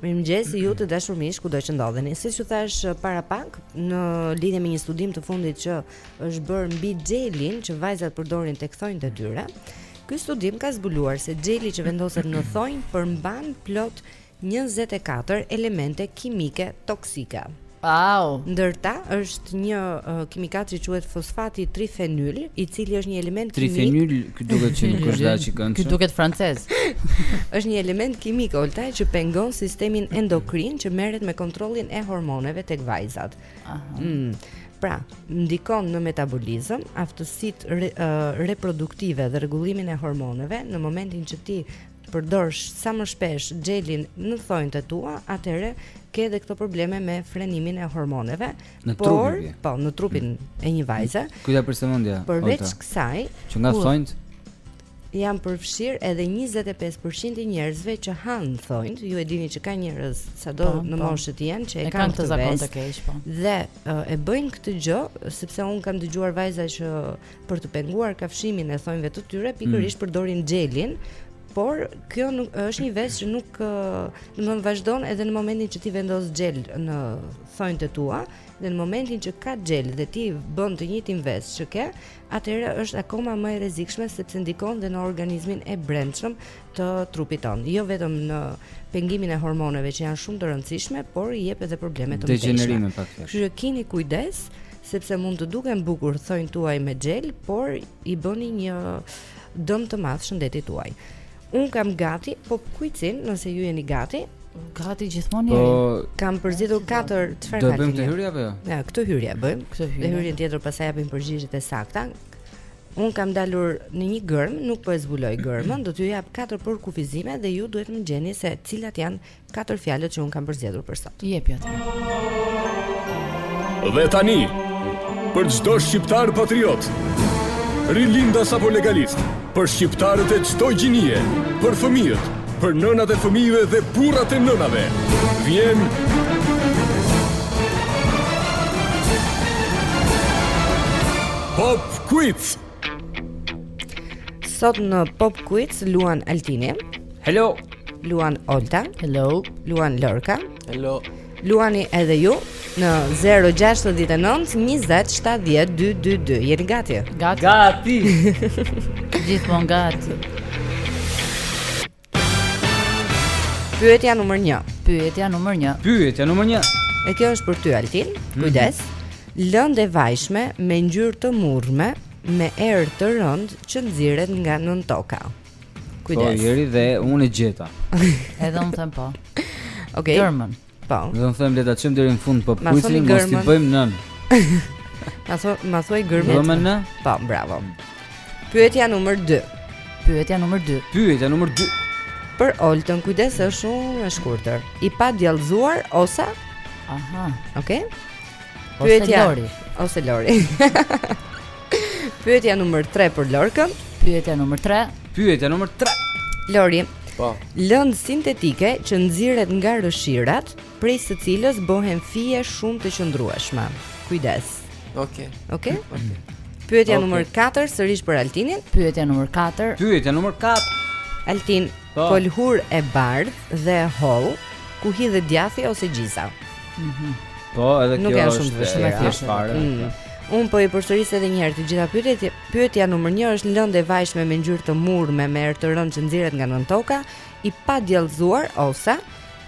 [SPEAKER 10] Mirëmëngjes, ju të dashur miq, kudo që ndodheni. Siç u thash eh, para pak, në lidhje me një studim të fundit që është bërë mbi xhelin që vajzat përdorin tek thonjtë e tyre, ky studim ka zbuluar se xheli që vendoset në thonj përmban plot 24 elemente kimike toksike.
[SPEAKER 1] Au!
[SPEAKER 10] Ndër ta është një uh, kimikat që quhet fosfati trifenyl, i cili është një element kimik.
[SPEAKER 5] Trifenyl, ky duket që nuk është dash i këndshëm.
[SPEAKER 1] Ky duket francez.
[SPEAKER 10] është një element kimik Olta, që pengon sistemin endokrin që merret me kontrollin e hormoneve tek vajzat. Aha. Mm. Pra, ndikon në metabolizëm, aftësitë re, uh, reproduktive dhe rregullimin e hormoneve në momentin që ti përdor sa më shpesh xhelin në thonjtë e tua, atëherë ke edhe këto probleme me frenimin e hormoneve.
[SPEAKER 5] Në
[SPEAKER 10] por,
[SPEAKER 5] trupin,
[SPEAKER 10] po, në trupin e një vajze.
[SPEAKER 5] Kujdes për sëmundja.
[SPEAKER 10] Përveç
[SPEAKER 5] ota.
[SPEAKER 10] kësaj,
[SPEAKER 5] që nga thonjtë
[SPEAKER 3] janë përfshirë edhe 25% e njerëzve që han thonjtë. Ju e dini që ka njerëz sado
[SPEAKER 1] po,
[SPEAKER 3] në
[SPEAKER 1] po.
[SPEAKER 3] moshë të jenë që e,
[SPEAKER 1] e
[SPEAKER 3] kanë
[SPEAKER 1] këtë zakon të keq, po.
[SPEAKER 3] Dhe e bëjnë këtë gjë sepse unë kam dëgjuar vajza që për të penguar kafshimin e thonjve të tyre, mm. pikërisht përdorin xhelin, por kjo nuk, është një ves që nuk, domethënë vazhdon edhe në momentin që ti vendos xhel në thonjtë e tua dhe në momentin që ka xhel dhe ti bën të njëjtin ves që ke atëherë është akoma më e rrezikshme sepse ndikon dhe në organizmin e brendshëm të trupit tonë, jo vetëm në pengimin e hormoneve që janë shumë të rëndësishme, por i jep edhe probleme të mëdha.
[SPEAKER 5] Degjenerim me pak fjalë.
[SPEAKER 3] Kështu që kini kujdes sepse mund të duken bukur thonjtë tuaj me xhel, por i bëni një dëm të madh shëndetit tuaj. Unë kam gati, po kuicin, nëse ju jeni gati,
[SPEAKER 1] gati gjithmonë
[SPEAKER 5] po,
[SPEAKER 1] jeni.
[SPEAKER 3] Kam përzgjedhur katër çfarë
[SPEAKER 5] gati.
[SPEAKER 3] Do
[SPEAKER 5] bëjmë këtë hyrje apo jo?
[SPEAKER 3] Ja, këtë hyrje bëjmë,
[SPEAKER 1] këtë hyrje.
[SPEAKER 3] Hyrjen tjetër pastaj japim përgjigjet e sakta. Unë kam dalur në një gërmë, nuk po e zbuloj gërmën, do t'ju jap katër përkufizime dhe ju duhet të më gjeni se cilat janë katër fjalët që unë kam përzgjedhur për sot.
[SPEAKER 1] Jep ja ti.
[SPEAKER 6] Dhe tani, për çdo shqiptar patriot, rilindas apo legalist, për shqiptarët e çdo gjinie, për fëmijët, për nënat e fëmijëve dhe burrat e nënave, vjen Pop Pop Quiz.
[SPEAKER 3] Sot në Pop Quiz luan Altini.
[SPEAKER 5] Hello.
[SPEAKER 3] Luan Olta.
[SPEAKER 1] Hello.
[SPEAKER 3] Luan Lorka.
[SPEAKER 8] Hello.
[SPEAKER 3] Luani edhe ju në 069 20 70 222. Jeni gati?
[SPEAKER 1] Gati.
[SPEAKER 5] Gati.
[SPEAKER 1] Gjithmonë gati.
[SPEAKER 3] Pyetja numër 1.
[SPEAKER 1] Pyetja numër 1.
[SPEAKER 5] Pyetja numër 1.
[SPEAKER 3] E kjo është për ty Altin. Mhm. Kujdes. Mm -hmm. Lëndë e vajshme me ngjyrë të murrme me erë të rëndë që nxirret nga nëntoka. Kujdes.
[SPEAKER 5] Po pra, edhe unë e gjeta.
[SPEAKER 1] Edhe unë them po.
[SPEAKER 3] Okej. Okay.
[SPEAKER 1] Gërmën.
[SPEAKER 3] Po.
[SPEAKER 5] Do të them le ta çojmë deri në fund
[SPEAKER 3] pop
[SPEAKER 5] quizin, mos t'i bëjmë nën.
[SPEAKER 3] Ma thua, ma thuaj
[SPEAKER 5] gërmën. Bëmë në?
[SPEAKER 3] Po, bravo. Pyetja numër 2.
[SPEAKER 1] Pyetja numër 2.
[SPEAKER 5] Pyetja numër 2.
[SPEAKER 3] Për Oltën, kujdes, është shumë e shkurtër. I padjallëzuar ose
[SPEAKER 1] Aha.
[SPEAKER 3] Okej.
[SPEAKER 1] Okay?
[SPEAKER 3] Pyetja
[SPEAKER 1] Lori.
[SPEAKER 3] ose Lori. Pyetja numër 3 për Lorkën.
[SPEAKER 1] Pyetja numër 3.
[SPEAKER 5] Pyetja numër 3.
[SPEAKER 3] Lori,
[SPEAKER 8] Po.
[SPEAKER 3] Lëndë sintetike që nxirret nga rëshirat, prej së cilës bëhen fije shumë të qëndrueshme. Kujdes.
[SPEAKER 8] Okej. Okay.
[SPEAKER 3] Okej. Okay? Okay. Pyetja
[SPEAKER 5] okay.
[SPEAKER 3] numër 4 sërish për Altinin.
[SPEAKER 1] Pyetja numër 4.
[SPEAKER 5] Pyetja numër 4.
[SPEAKER 3] Altin,
[SPEAKER 5] po.
[SPEAKER 3] pëlhurë e bardhë dhe e hollë, ku hidhet djathi ose gjiza. Mhm.
[SPEAKER 5] Mm po, edhe kjo
[SPEAKER 3] është.
[SPEAKER 5] Nuk është
[SPEAKER 3] shumë
[SPEAKER 5] e vështirë.
[SPEAKER 3] Mm. Un po i përsëris edhe një herë të gjitha pyetjet, Pyetja numër një është lëndë e vajshme me ngjyrë të murrme me erë të rëndë që nxirret nga nëntoka, i padjallëzuar ose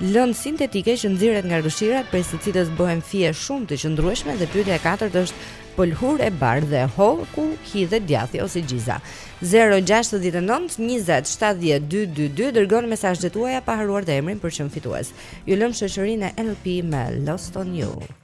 [SPEAKER 3] lëndë sintetike që nxirret nga rrëshirat prej së cilës bëhen fije shumë të qëndrueshme dhe pyetja e katërt është pëlhurë e bardhë dhe e hollë ku hidhet djathi ose gjiza. 069 20 70 222 dërgoni mesazhet tuaja pa harruar dhe emrin për të qenë fitues. Ju lëmë në shoqërinë e LP me Lost on You.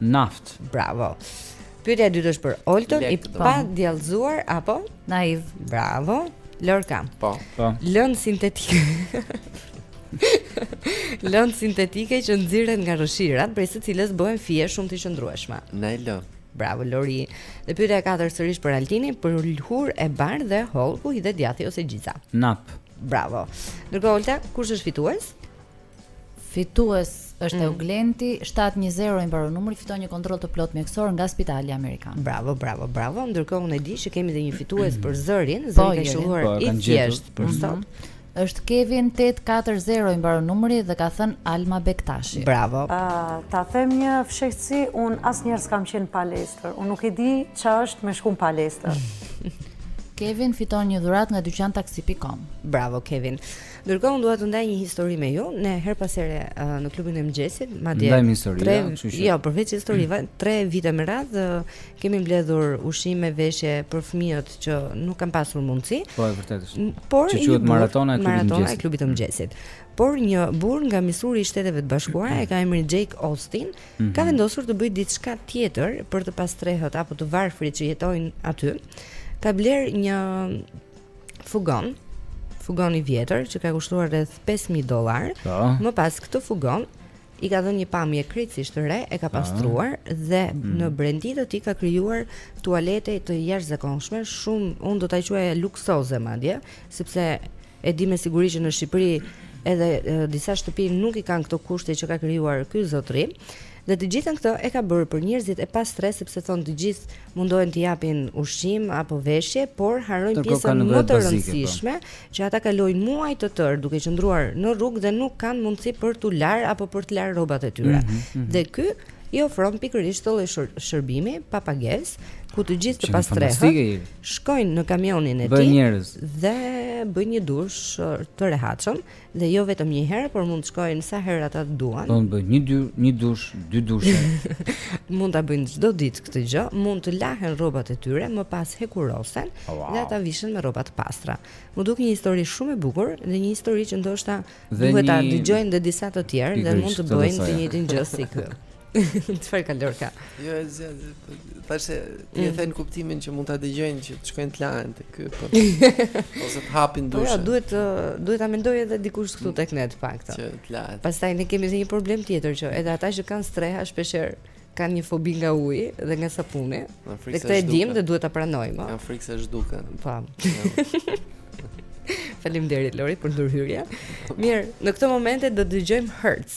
[SPEAKER 5] Naftë.
[SPEAKER 3] Bravo. Pyetja e dytë është për Oltën i
[SPEAKER 8] pa po.
[SPEAKER 3] djallëzuar apo
[SPEAKER 1] naiv.
[SPEAKER 3] Bravo. Lorka.
[SPEAKER 8] Po.
[SPEAKER 5] Po.
[SPEAKER 3] Lëndë sintetike. Lëndë sintetike që nxirren nga rrëshirat, prej së cilës bëhen fije shumë të qëndrueshme.
[SPEAKER 8] Najlon.
[SPEAKER 3] Bravo Lori. Dhe pyetja e katërt sërish për Altinin, pëlhurë e bardhë dhe e hollë ku hidhet djathi ose gjiza.
[SPEAKER 5] Napë.
[SPEAKER 3] Bravo. Ndërkohë Olta, kush është fitues?
[SPEAKER 1] Fitues është
[SPEAKER 3] mm.
[SPEAKER 1] Euglenti, 710 i mbaron numri, fiton një kontroll të plotë mjekësor nga Spitali Amerikan.
[SPEAKER 3] Bravo, bravo, bravo. Ndërkohë unë e di që kemi dhe një fitues për zërin,
[SPEAKER 1] po,
[SPEAKER 3] zëri ka qëlluar
[SPEAKER 5] po,
[SPEAKER 3] i
[SPEAKER 5] thjeshtë
[SPEAKER 3] për
[SPEAKER 5] mhm.
[SPEAKER 3] sot.
[SPEAKER 1] Është Kevin 840 i mbaron numri dhe ka thënë Alma Bektashi.
[SPEAKER 3] Bravo.
[SPEAKER 11] Uh, ta them një fshehtësi, un asnjëherë s'kam qenë palestër. Un nuk e di çfarë është me shku në palestër.
[SPEAKER 1] Kevin fiton një dhuratë nga dyqantaxi.com.
[SPEAKER 3] Bravo Kevin. Ndërkohë unë dua të ndaj një histori me ju, ne herë pas here uh, në klubin e mëngjesit, madje
[SPEAKER 5] ndajmë histori,
[SPEAKER 3] tre,
[SPEAKER 5] që...
[SPEAKER 3] jo, përveç historive, mm. tre vite me radhë uh, kemi mbledhur ushqime, veshje për fëmijët që nuk kanë pasur mundësi.
[SPEAKER 5] Po, e vërtetë është.
[SPEAKER 3] Por
[SPEAKER 5] që quhet maratona e klubit të mëngjesit.
[SPEAKER 3] Maratona e klubit të mëngjesit. Por një burrë nga Misuri i Shteteve të Bashkuara mm. e ka emrin Jake Austin, mm -hmm. ka
[SPEAKER 5] mhm.
[SPEAKER 3] vendosur të bëjë diçka tjetër për të pastrehët apo të varfrit që jetojnë aty. Ka blerë një furgon furgon i vjetër që ka kushtuar rreth 5000 dollar.
[SPEAKER 5] Po.
[SPEAKER 3] Më pas këtë furgon i ka dhënë një pamje krejtësisht të re, e ka pastruar A. dhe mm. në brendi të tij ka krijuar tualete të jashtëzakonshme, shumë unë do ta quaj luksoze madje, sepse e di me siguri që në Shqipëri edhe e, disa shtëpi nuk i kanë këto kushte që ka krijuar ky zotëri. Dhe të gjithën këtë e ka bërë për njerëzit e pastrehë sepse thotë të gjithë mundohen të japin ushqim apo veshje, por harrojnë pjesën më të
[SPEAKER 5] po.
[SPEAKER 3] rëndësishme, që ata kalojnë muaj të tërë duke qëndruar në rrugë dhe nuk kanë mundësi për t'u larë apo për të larë rrobat e tyre.
[SPEAKER 5] Mm -hmm.
[SPEAKER 3] Dhe ky
[SPEAKER 7] i ofron pikërisht këtë lloj shërbimi pa pagesë, ku të gjithë të pastrehët shkojnë në kamionin e tij dhe bëjnë një dush të rehatshëm. Dhe jo vetëm një herë, por mund të shkojnë sa herë ata të duan.
[SPEAKER 5] Mund të bëjnë një dy, një dush, dy dushe.
[SPEAKER 7] mund ta bëjnë çdo ditë këtë gjë, mund të lahen rrobat e tyre, më pas hekurosen
[SPEAKER 5] oh, wow.
[SPEAKER 7] dhe ata vishen me rroba të pastra. M'u duk një histori shumë e bukur dhe një histori që ndoshta duhet ta dëgjojnë dhe disa të tjerë dhe mund të bëjnë të njëjtën gjë si ky. Çfarë ka Lorka?
[SPEAKER 8] Jo, asgjë, asgjë. Po, Thashë ti e
[SPEAKER 7] mm.
[SPEAKER 8] the në kuptimin që mund ta dëgjojnë që të shkojnë të lahen te ky. Po. Ose të hapin
[SPEAKER 7] dushe.
[SPEAKER 8] Po
[SPEAKER 7] ja, duhet duhet ta mendojë edhe dikush këtu tek ne në fakt.
[SPEAKER 8] Që të lahen.
[SPEAKER 7] Pastaj ne kemi edhe një problem tjetër që edhe ata që kanë streha shpeshherë kanë një fobi nga uji dhe nga sapuni. Dhe këtë e
[SPEAKER 8] dimë
[SPEAKER 7] dhe duhet ta pranojmë.
[SPEAKER 8] Kanë frikë se zhduken.
[SPEAKER 7] Po. Faleminderit Lori për ndërhyrjen. Mirë, në këtë moment do të dëgjojmë Hurts.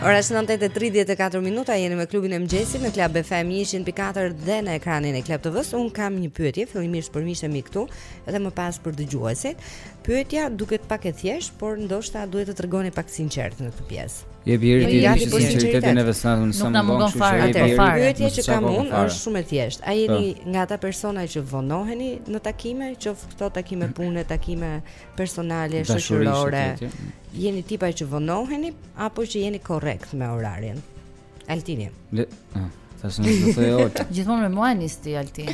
[SPEAKER 7] Ora është 9:34 minuta, jeni me klubin e mëngjesit në Club FM 104 dhe në ekranin e Club TV-s. Unë kam një pyetje, fillimisht për miqtë e mi këtu dhe më pas për dëgjuesit. Pyetja duket pak e thjeshtë, por ndoshta duhet të tregoheni pak të sinqertë në këtë pjesë.
[SPEAKER 5] Jepi
[SPEAKER 7] bjeri
[SPEAKER 5] ti jeni
[SPEAKER 7] për
[SPEAKER 5] sinqeritetin e vesnatën sa më
[SPEAKER 1] bon,
[SPEAKER 5] kështu që bjeri.
[SPEAKER 7] Pyetja që kam unë është shumë e thjeshtë. A jeni po. nga ata persona që vonoheni në takime, qoftë këto takime pune, takime personale, shoqërore.
[SPEAKER 5] Mm.
[SPEAKER 7] Jeni tipa që vonoheni apo që jeni korrekt me orarin? Altini.
[SPEAKER 5] Le, ah, tash nuk do të thotë.
[SPEAKER 1] Gjithmonë me mua nis ti Altin.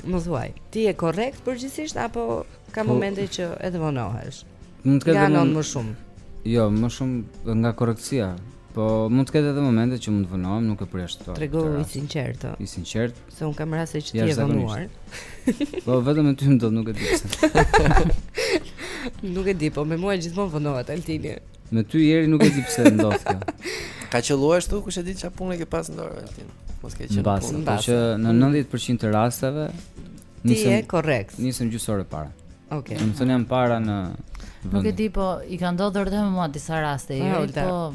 [SPEAKER 7] Më thuaj, ti je korrekt përgjithsisht apo ka
[SPEAKER 5] po,
[SPEAKER 7] momente që edhe vonohesh?
[SPEAKER 5] Mund të ketë edhe
[SPEAKER 7] më shumë.
[SPEAKER 5] Jo, më shumë nga korrektësia. Po mund të ketë edhe momente që mund të vonohem, nuk e përjashtoj.
[SPEAKER 3] Tregohu i sinqertë.
[SPEAKER 5] I sinqertë,
[SPEAKER 3] Se unë kam raste që ti
[SPEAKER 5] je
[SPEAKER 3] vonuar.
[SPEAKER 5] Po vetëm me ty më ndodh nuk e di pse.
[SPEAKER 3] nuk e di, po me mua gjithmonë vonohet Altini.
[SPEAKER 5] Me ty Eri nuk e di pse ndodh kjo.
[SPEAKER 8] Ka qelluar ashtu kush e di çfarë punë ke pas në dorë Altin. Mos ke qenë punë.
[SPEAKER 5] Mbas, që në 90% të rasteve
[SPEAKER 3] ti je korrekt.
[SPEAKER 5] Nisem gjysmë ore para.
[SPEAKER 3] Okej. Okay.
[SPEAKER 5] Do të thonë jam para në
[SPEAKER 1] Nuk e di po i ka ndodhur edhe me mua disa raste,
[SPEAKER 3] ah, Eri
[SPEAKER 1] po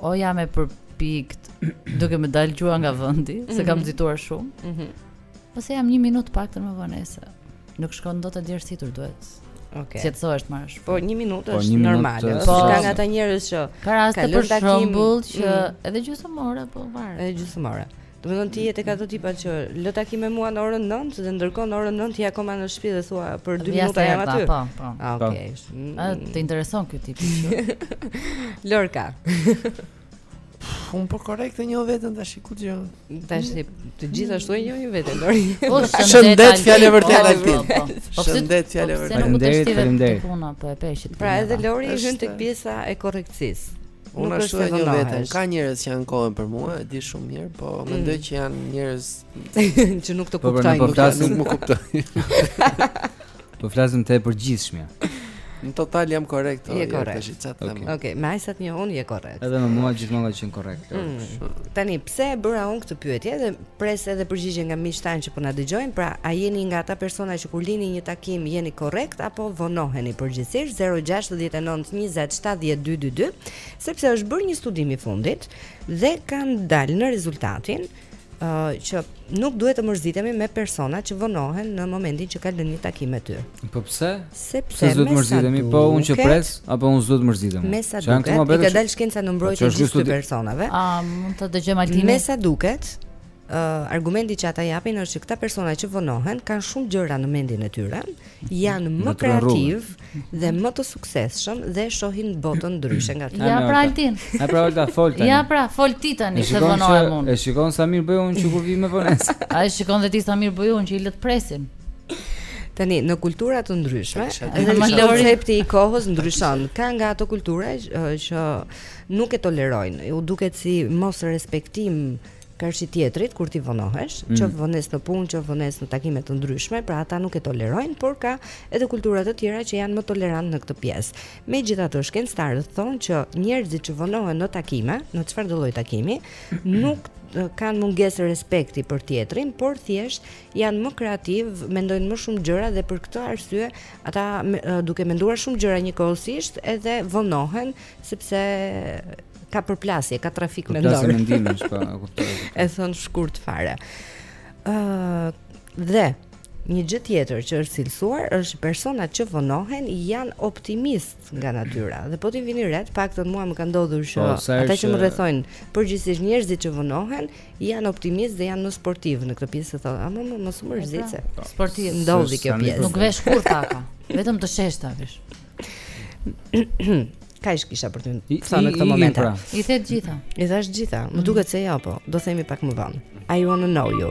[SPEAKER 1] O jam e përpiktë duke më dalë gjuha nga vendi, mm -hmm. se kam
[SPEAKER 3] mhm.
[SPEAKER 1] nxituar shumë.
[SPEAKER 3] Mhm.
[SPEAKER 1] Mm Ose jam një minutë paktën me vonesë. Nuk shkon dot e djersitur duhet.
[SPEAKER 3] Okej. Okay.
[SPEAKER 1] Qetësohesh më shumë.
[SPEAKER 3] Po një minutë
[SPEAKER 5] po,
[SPEAKER 3] është normale. Eh,
[SPEAKER 1] po
[SPEAKER 3] ka nga ata njerëz që
[SPEAKER 1] ka raste për shembull që
[SPEAKER 3] mm.
[SPEAKER 1] edhe gjysmë ore po varet.
[SPEAKER 3] Edhe gjysmë ore. Do të thonë ti je tek ata tipa që lë takim me mua në orën 9 dhe ndërkohë në orën 9 ti akoma në shtëpi dhe thua për 2 minuta jam aty.
[SPEAKER 1] Po, po.
[SPEAKER 3] Ah,
[SPEAKER 5] po.
[SPEAKER 3] Okej.
[SPEAKER 1] A të intereson ky tip?
[SPEAKER 3] Lorka.
[SPEAKER 8] Unë për korrekte e njoh veten tash ku ti.
[SPEAKER 3] Tash të gjithashtu e njohin veten Lori.
[SPEAKER 1] Po
[SPEAKER 8] shëndet fjalë vërtet aty.
[SPEAKER 1] Po, po. po
[SPEAKER 8] shëndet fjalë
[SPEAKER 1] vërtet.
[SPEAKER 5] Faleminderit, faleminderit.
[SPEAKER 1] Puna po e peshit.
[SPEAKER 3] Pra edhe Lori hyn tek pjesa e korrektësisë.
[SPEAKER 8] Unë ashtu e njoh veten. Ka njerëz që ankohen për mua, e di shumë mirë, po
[SPEAKER 3] mm.
[SPEAKER 8] mendoj që janë njerëz
[SPEAKER 3] që nuk të
[SPEAKER 5] po, po,
[SPEAKER 3] kuptojnë,
[SPEAKER 5] po
[SPEAKER 8] nuk, nuk më kuptojnë.
[SPEAKER 5] po flasim te përgjithshmja.
[SPEAKER 8] Në total jam korrekt.
[SPEAKER 3] Je korrekt.
[SPEAKER 8] Okej, okay. okay,
[SPEAKER 5] me
[SPEAKER 3] aq sa të njoh unë je korrekt.
[SPEAKER 5] Edhe me mua gjithmonë ka qenë korrekt.
[SPEAKER 3] Mm. Tani pse e bëra unë këtë pyetje dhe Pres edhe përgjigje nga miqtë tanë që po na dëgjojnë. Pra, a jeni nga ata persona që kur lini një takim jeni korrekt apo vonoheni përgjithësisht 069 20 70 222, sepse është bërë një studim i fundit dhe kanë dalë në rezultatin uh, që nuk duhet të mërzitemi me persona që vonohen në momentin që kanë një takim me ty.
[SPEAKER 5] Po pse?
[SPEAKER 3] Sepse
[SPEAKER 5] s'duhet
[SPEAKER 3] të
[SPEAKER 5] mërzitemi, po unë që pres apo unë s'do të mërzitem.
[SPEAKER 3] Me sa duket, i ka dalë shkenca në mbrojtje
[SPEAKER 5] të
[SPEAKER 3] këtyre personave.
[SPEAKER 1] A mund të dëgjojmë Altinin?
[SPEAKER 3] Me sa duket, uh, argumenti që ata japin është që këta persona që vonohen kanë shumë gjëra në mendjen e tyre, janë më kreativë dhe më të suksesshëm dhe shohin botën ndryshe nga ata.
[SPEAKER 1] Ja pra Altin.
[SPEAKER 5] Ja pra Alta fol tani.
[SPEAKER 1] Ja pra fol ti tani se vonohem unë.
[SPEAKER 5] E shikon sa mirë bëj unë që kur vi me vonesë.
[SPEAKER 1] A e shikon dhe ti sa mirë bëj unë që i lë të presin.
[SPEAKER 3] Tani në kultura të ndryshme, edhe koncepti i kohës ndryshon. Ka nga ato kultura që nuk e tolerojnë, u duket si mosrespektim karshi tjetrit kur ti vonohesh,
[SPEAKER 5] mm.
[SPEAKER 3] qoftë vonesë në punë, qoftë vonesë në takime të ndryshme, pra ata nuk e tolerojnë, por ka edhe kultura të tjera që janë më tolerante në këtë pjesë. Megjithatë, shkencëtarët thonë që njerëzit që vonohen në takime, në çfarëdo lloj takimi, nuk kanë mungesë respekti për tjetrin, por thjesht janë më kreativë, mendojnë më shumë gjëra dhe për këtë arsye ata duke menduar shumë gjëra njëkohësisht edhe vonohen sepse ka përplasje, ka trafik mendor.
[SPEAKER 5] Përplasje mendimesh, po, e kuptoj. E
[SPEAKER 3] thonë shkurt fare. Ëh, uh, dhe një gjë tjetër që është cilësuar është personat që vonohen janë optimistë nga natyra. Dhe po ta vini re, paktën mua më ka ndodhur që
[SPEAKER 5] po,
[SPEAKER 3] ata që më rrethojnë, përgjithësisht njerëzit që vonohen Janë optimist dhe janë më sportiv në këtë pjesë të thonë, ama mos u mërzit pra, se po.
[SPEAKER 1] sportiv
[SPEAKER 3] ndodhi kjo pjesë.
[SPEAKER 1] Nuk vesh kur taka, vetëm të shesh ta vesh.
[SPEAKER 3] Ka ish kisha për të thënë në këtë moment.
[SPEAKER 5] Pra.
[SPEAKER 1] I the të gjitha.
[SPEAKER 3] I thash të gjitha. Më mm. duket se ja po, do themi pak më vonë. I want to know you.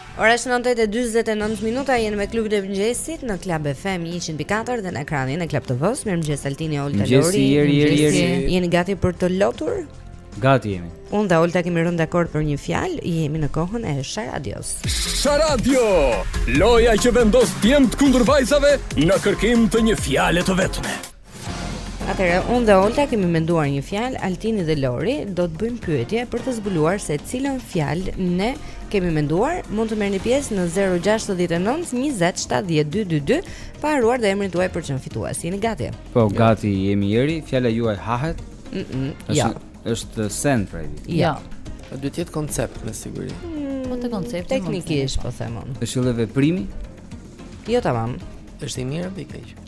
[SPEAKER 3] Ora është 9:49 minuta, jeni me klubin e mëngjesit në Club FM 104 dhe në ekranin e Club TV-s. Mirëmëngjes Altini, Olta, Lori. Jeni gati për të luajtur?
[SPEAKER 5] Gati jemi.
[SPEAKER 3] Unë dhe Olta kemi rënë dakord për një fjalë, jemi në kohën e Sharadios.
[SPEAKER 6] Sharadio! Loja që vendos djemtë kundër vajzave në kërkim të një fjale të vetme.
[SPEAKER 3] Atëherë, unë dhe Olta kemi menduar një fjalë, Altini dhe Lori do të bëjnë pyetje për të zbuluar se cilën fjalë ne kemi menduar. Mund të merrni pjesë në 069 20 70 222 pa harruar dhe emrin tuaj për të qenë fitues. Jeni gati?
[SPEAKER 5] Po, gati jemi Jeri. Fjala juaj hahet?
[SPEAKER 3] Mm -mm,
[SPEAKER 5] është,
[SPEAKER 3] ja. Jo.
[SPEAKER 5] është send pra.
[SPEAKER 3] Ja. Jo.
[SPEAKER 8] Po duhet të jetë koncept me siguri.
[SPEAKER 1] Mm, po të koncept
[SPEAKER 3] teknikisht po them unë.
[SPEAKER 5] Është edhe veprimi?
[SPEAKER 3] Jo tamam.
[SPEAKER 8] Është i mirë apo i keq?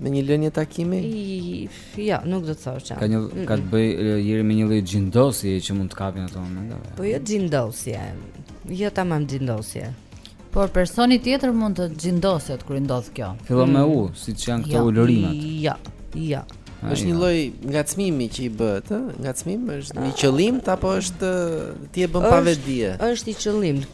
[SPEAKER 1] Me
[SPEAKER 3] një
[SPEAKER 8] lënie takimi?
[SPEAKER 3] Jo, nuk do të thosha çfarë.
[SPEAKER 5] Ka një ka të bëjë Jeri me një lloj xhindosje që mund të kapin ato momente.
[SPEAKER 3] Po jo xhindosje. Jo tamam xhindosje.
[SPEAKER 1] Por personi tjetër mund të xhindoset kur i ndodh kjo.
[SPEAKER 5] Fillon me u, mm. siç janë këto
[SPEAKER 1] jo,
[SPEAKER 5] ulërimat.
[SPEAKER 3] Jo, jo.
[SPEAKER 8] Është një lloj ngacmimi që i bëhet, ë? Ngacmim është me qëllim apo është ti e bën pa vetëdije?
[SPEAKER 3] Është me qëllim.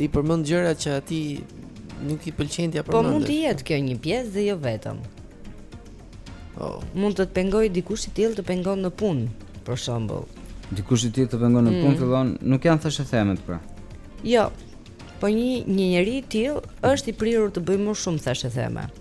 [SPEAKER 8] i përmend gjëra që atij nuk i pëlqejnë t'ia përmendësh.
[SPEAKER 3] Po mund të jetë kjo një pjesë dhe jo vetëm.
[SPEAKER 8] Oh.
[SPEAKER 3] Mund të të pengojë dikush i tillë të pengon në punë, për shembull.
[SPEAKER 5] Dikush i tillë të pengon në punë
[SPEAKER 3] mm.
[SPEAKER 5] fillon, nuk janë thashethemet pra.
[SPEAKER 3] Jo. Po një një njeri i tillë është i prirur të bëjë më shumë
[SPEAKER 8] thashetheme.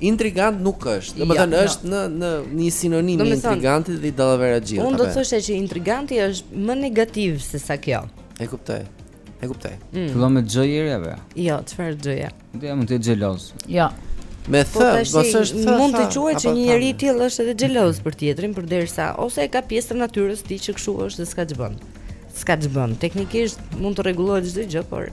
[SPEAKER 5] Intrigant
[SPEAKER 3] nuk është.
[SPEAKER 8] Domethënë është në në një sinonim i intrigantit dhe i dallaveraxhiut.
[SPEAKER 3] Unë do të thosha që intriganti është më negativ se sa kjo.
[SPEAKER 8] E kuptoj. E kuptoj.
[SPEAKER 3] Mm.
[SPEAKER 5] Fillon me xh Jeri apo?
[SPEAKER 3] Jo, çfarë
[SPEAKER 5] xh-ja? Domethënë xheloz.
[SPEAKER 1] Jo.
[SPEAKER 8] Me
[SPEAKER 3] po
[SPEAKER 8] thë,
[SPEAKER 3] po
[SPEAKER 8] tash është thë.
[SPEAKER 3] Mund të thuhet që një njeri i tillë është edhe xheloz për tjetrin, përderisa ose e ka pjesë të natyrës tij që kshu është dhe s'ka ç'bën. S'ka ç'bën. Teknikisht mund të rregullohet çdo gjë, por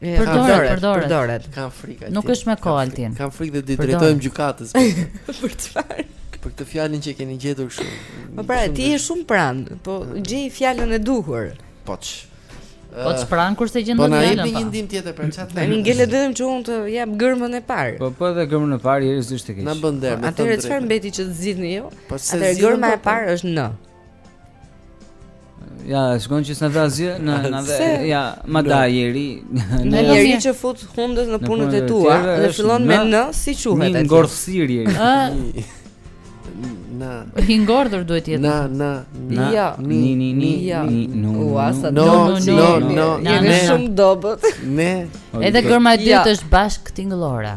[SPEAKER 5] Përdoret,
[SPEAKER 1] përdoret. Përdoret.
[SPEAKER 8] Kam frikë.
[SPEAKER 1] Nuk është me kohë Altin.
[SPEAKER 8] Kam frikë do
[SPEAKER 1] t'i
[SPEAKER 8] drejtohemi gjykatës.
[SPEAKER 3] Për çfarë?
[SPEAKER 8] Për këtë fjalën që keni gjetur kështu.
[SPEAKER 7] Po pra, ti je shumë pranë, po gjej fjalën e duhur.
[SPEAKER 8] Poç.
[SPEAKER 1] Po je pranë kur se gjen
[SPEAKER 8] po,
[SPEAKER 1] do
[SPEAKER 8] të
[SPEAKER 1] dalë.
[SPEAKER 8] Po
[SPEAKER 1] na jepni
[SPEAKER 8] një ndihmë tjetër për çat.
[SPEAKER 7] Ne ngelet vetëm që unë të jap germën e parë.
[SPEAKER 5] Po po edhe germën e parë Jeri s'është e keq.
[SPEAKER 8] Na bën nder. Po,
[SPEAKER 7] atëherë çfarë mbeti që të zgjidhni ju?
[SPEAKER 8] Po,
[SPEAKER 7] Atëherë germa e parë është në.
[SPEAKER 5] Ja, shkon që s'na dha asgjë, na na dhe ja, ma dha Eri.
[SPEAKER 7] Një njeri që fut hundët në punët e tua dhe fillon me n si quhet
[SPEAKER 5] atë.
[SPEAKER 7] Një
[SPEAKER 5] ngordhësirë Eri.
[SPEAKER 1] Ë.
[SPEAKER 8] Na.
[SPEAKER 1] I ngordhur duhet të jetë.
[SPEAKER 8] Na, na,
[SPEAKER 5] na.
[SPEAKER 7] Ja,
[SPEAKER 5] ni, ni, ni, ni, no.
[SPEAKER 7] Ua, sa
[SPEAKER 8] do
[SPEAKER 7] të thonë.
[SPEAKER 8] No,
[SPEAKER 7] no,
[SPEAKER 8] no.
[SPEAKER 7] Jeni shumë dobët.
[SPEAKER 8] Ne.
[SPEAKER 1] Edhe germa e dytë është
[SPEAKER 12] bashkëtingëllore.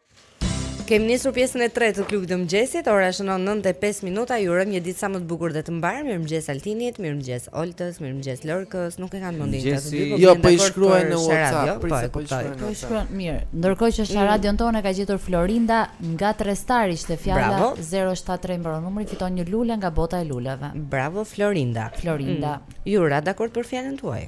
[SPEAKER 3] Kemi nisur pjesën e tretë të klubit të mëngjesit. Ora është 9:05 minuta. Ju urojmë një ditë sa më të bukur dhe të mbarë. Mirëmëngjes Altinit, mirëmëngjes Oltës, mirëmëngjes Lorkës. Nuk e kanë mendin këta të dy, po
[SPEAKER 8] jo, po i shkruajnë në WhatsApp, jo?
[SPEAKER 3] po e
[SPEAKER 8] po
[SPEAKER 3] kuptoj.
[SPEAKER 1] Po i shkruan mirë. Ndërkohë që sharadën tonë e ka gjetur Florinda nga thesari, ishte fjala 073 mbaron numri, fiton një lule nga bota e luleve.
[SPEAKER 3] Bravo Florinda.
[SPEAKER 1] Florinda.
[SPEAKER 3] Mm. Ju ra dakord për fjalën tuaj.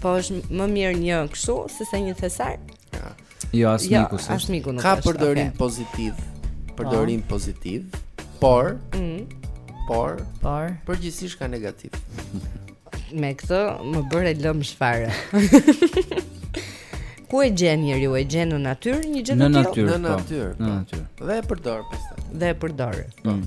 [SPEAKER 3] Po është më mirë një kështu se sa një thesar? Ja.
[SPEAKER 5] Jo, as
[SPEAKER 3] jo,
[SPEAKER 5] miku,
[SPEAKER 3] as miku nuk është.
[SPEAKER 8] Ka përdorim
[SPEAKER 3] okay.
[SPEAKER 8] pozitiv. Përdorim oh. pozitiv, por
[SPEAKER 3] mm.
[SPEAKER 8] por
[SPEAKER 1] por
[SPEAKER 8] përgjithsisht ka negativ.
[SPEAKER 3] Me këtë më bëre lëmsh fare. Ku e gjen njeriu? E gjen në natyrë një gjë të tillë?
[SPEAKER 5] Në natyrë,
[SPEAKER 8] në
[SPEAKER 5] po.
[SPEAKER 8] natyrë.
[SPEAKER 5] Në
[SPEAKER 8] po.
[SPEAKER 5] natyrë.
[SPEAKER 8] Dhe e përdor pastaj.
[SPEAKER 3] Dhe e përdor.
[SPEAKER 5] Po.
[SPEAKER 3] Mm.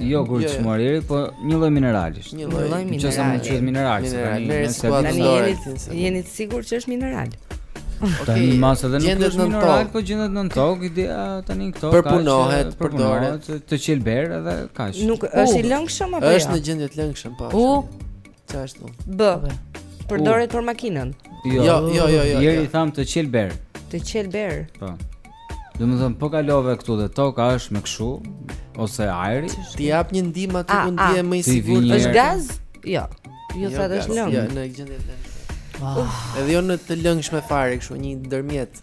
[SPEAKER 5] Jo gur i çmuar Eri,
[SPEAKER 8] po
[SPEAKER 3] një lloj mineralish.
[SPEAKER 5] Një lloj minerali. Nëse mund të quhet mineral, se tani
[SPEAKER 8] merr
[SPEAKER 5] si
[SPEAKER 3] kuadër
[SPEAKER 8] dorë.
[SPEAKER 3] Jeni të sigurt që është mineral? Okej.
[SPEAKER 5] Tani mbase edhe nuk është mineral, po gjendet nën tokë, ideja tani këto
[SPEAKER 8] përpunohet, përdoret
[SPEAKER 5] të qelb erë edhe kaq.
[SPEAKER 3] Nuk është i lëngshëm apo jo?
[SPEAKER 8] Është në gjendje të lëngshëm, po.
[SPEAKER 1] U
[SPEAKER 8] Çfarë është?
[SPEAKER 3] B. Përdoret për makinën.
[SPEAKER 5] Jo,
[SPEAKER 8] jo, jo, jo. jo.
[SPEAKER 5] Eri
[SPEAKER 8] jo.
[SPEAKER 5] thamë të qelb erë.
[SPEAKER 3] Të qelb erë.
[SPEAKER 5] Po. Domethënë po kalove këtu dhe toka është me kshu ose ajri.
[SPEAKER 8] T'i jap një ndihmë aty ku ndihem më i sigurt.
[SPEAKER 3] Është gaz? Jo. Jo,
[SPEAKER 8] jo
[SPEAKER 3] thatë është lëng.
[SPEAKER 8] Jo, në gjendje të. Ah. Edhe jo në të lëngshme fare kështu, një ndërmjet.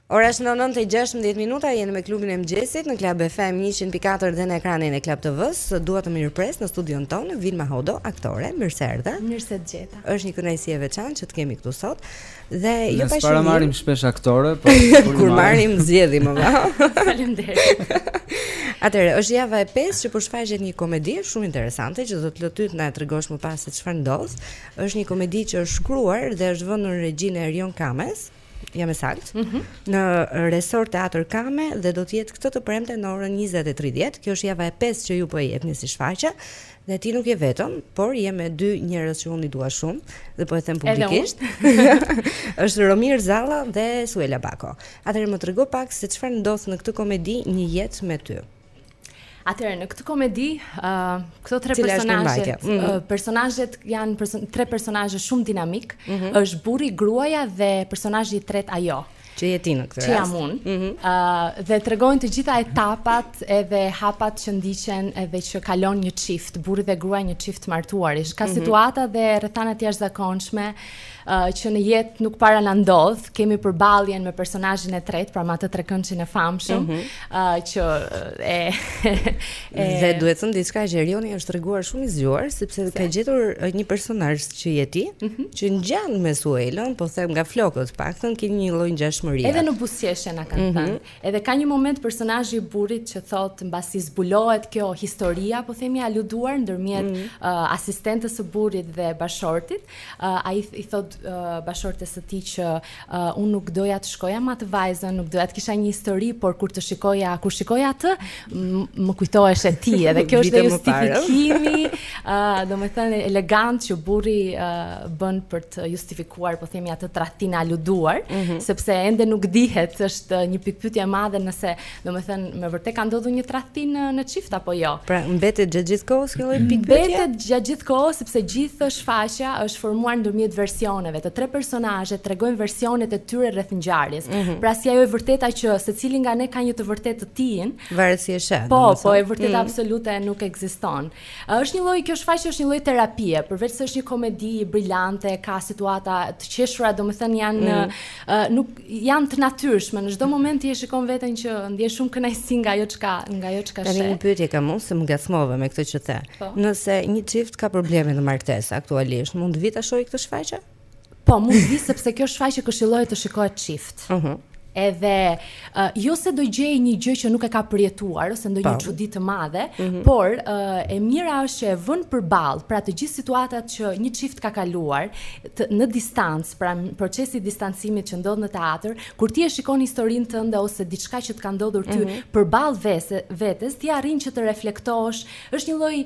[SPEAKER 5] Ora është nëntë e
[SPEAKER 3] gjashtëmbëdhjetë minuta, jemi me klubin e mëngjesit në Club FM 100.4 dhe në ekranin e Club TV-së, dua të mirëpres në studion tonë, Vilma Hodo, aktore, mirë se erdhe.
[SPEAKER 13] Mirë se të gjeta.
[SPEAKER 3] është një kënaqësi e veçantë që të kemi këtu sot, edhe ju
[SPEAKER 5] po
[SPEAKER 3] ashtu...
[SPEAKER 5] Ne
[SPEAKER 3] s'para
[SPEAKER 5] marrim shpesh aktore, po...
[SPEAKER 3] Kur marrim zgjedhim më nga.
[SPEAKER 13] Faleminderit.
[SPEAKER 3] Atëherë, është java e pesë që po shfaqet një komedi shumë interesante që do të lë ty t'na e tregosh më pas se çfarë ndodh. Është një komedi që është shkruar dhe është vënë në regjinë e Erion Kames. jam e saktë, mm -hmm. në Resort Teatr Kame dhe do të jetë këtë të premte në orën 20:30. Kjo është java e pestë që ju po e jepni si shfaqje dhe ti nuk je vetëm, por je me dy njerëz që unë i dua shumë dhe po e them publikisht. është Romir Zalla dhe Suela Bako. Atëherë më trego pak se çfarë ndodh në këtë komedi Një jetë me ty.
[SPEAKER 13] Atëherë në këtë komedi, ë uh, këto tre personazhe,
[SPEAKER 3] mm -hmm.
[SPEAKER 13] uh, personazhet janë person tre personazhe shumë dinamik,
[SPEAKER 3] mm -hmm.
[SPEAKER 13] është burri, gruaja dhe personazhi i tretë ajo.
[SPEAKER 7] Që je ti në këtë rast.
[SPEAKER 13] Që jam unë.
[SPEAKER 7] Mm
[SPEAKER 13] -hmm. uh, dhe tregojnë të gjitha etapat edhe hapat që ndiqen edhe që kalon një çift, burri dhe gruaja një çift të martuarish. Ka
[SPEAKER 7] mm -hmm.
[SPEAKER 13] situata dhe rrethana të jashtëzakonshme, që në jetë nuk para na ndodhin, kemi përballjen me personazhin e tretë, pra me atë trekëndshin e famshëm,
[SPEAKER 7] mm
[SPEAKER 13] -hmm. që e e
[SPEAKER 7] dhe duhet të them diçka që Erioni është treguar shumë i zgjuar sepse se. ka gjetur një personazh që je ti,
[SPEAKER 13] mm -hmm.
[SPEAKER 7] që ngjan me Suelën, po them nga flokët, paktën keni një lloj ngjashmërie.
[SPEAKER 13] Edhe në buzëqeshje na kanë
[SPEAKER 7] mm -hmm.
[SPEAKER 13] thënë. Edhe ka një moment personazhi i burrit që thotë mbasi zbulohet kjo historia, po themi e aluduar ndërmjet
[SPEAKER 7] mm -hmm.
[SPEAKER 13] uh, asistentes së burrit dhe bashkëshortit, Ai i thotë bashkëshortes së tij që unë nuk doja të shkoja me atë vajzën, nuk doja të kisha një histori, por kur të shikoja, kur shikoja atë, më kujtoheshe ti, edhe kjo është dhe justifikimi, uh, domethënë elegant që burri uh, bën për të justifikuar, po themi atë tradhtinë e aluduar,
[SPEAKER 7] mm -hmm.
[SPEAKER 13] sepse ende nuk dihet, është një pikëpyetje e madhe nëse Domethënë, me vërtet ka ndodhur një tradhti në në çift apo jo?
[SPEAKER 7] Pra, mbetet gjatë gjithë kohës kjo lloj mm. pikëpyetje?
[SPEAKER 13] Mbetet gjatë gjithë kohës sepse gjithë shfaqja është formuar ndërmjet versioneve. Të tre personazhet tregojnë versionet e tyre rreth ngjarjes.
[SPEAKER 7] Mm -hmm.
[SPEAKER 13] Pra, si ajo e vërteta që secili nga ne ka një të vërtetë të tijin,
[SPEAKER 7] varet si e sheh.
[SPEAKER 13] Po, po e vërteta
[SPEAKER 7] mm.
[SPEAKER 13] absolute nuk ekziston. Është një lloj, kjo shfaqje është një lloj terapie, përveçse është një komedi brilante, ka situata të qeshura, domethënë janë
[SPEAKER 7] mm.
[SPEAKER 13] uh, nuk janë të natyrshme. Në çdo moment ti e shikon veten që ndjen shumë kënaqësi nga ajo çka, nga ajo çka sheh.
[SPEAKER 7] Tani një pyetje kam unë se më ngacmove me këtë që the.
[SPEAKER 13] Po.
[SPEAKER 7] Nëse një çift ka probleme në martesë aktualisht, mund të vijë ta shohë këtë shfaqje?
[SPEAKER 13] Po, mund të vijë sepse kjo shfaqje këshillohet të shikohet çift.
[SPEAKER 7] Ëh. Uh -huh.
[SPEAKER 13] Edhe uh, jo se do gjejë një gjë që nuk e ka përjetuar ose ndonjë
[SPEAKER 7] po.
[SPEAKER 13] çudi të madhe,
[SPEAKER 7] mm -hmm.
[SPEAKER 13] por uh, e mira është që e vë përballë, pra të gjithë situatat që një çift ka kaluar të, në distancë, pra procesi i distancimit që ndodh në teatër, kur ti e shikon historinë tënde ose diçka që të ka ndodhur ty
[SPEAKER 7] mm
[SPEAKER 13] -hmm. përballë vetes, ti arrin që të reflektosh, është një lloj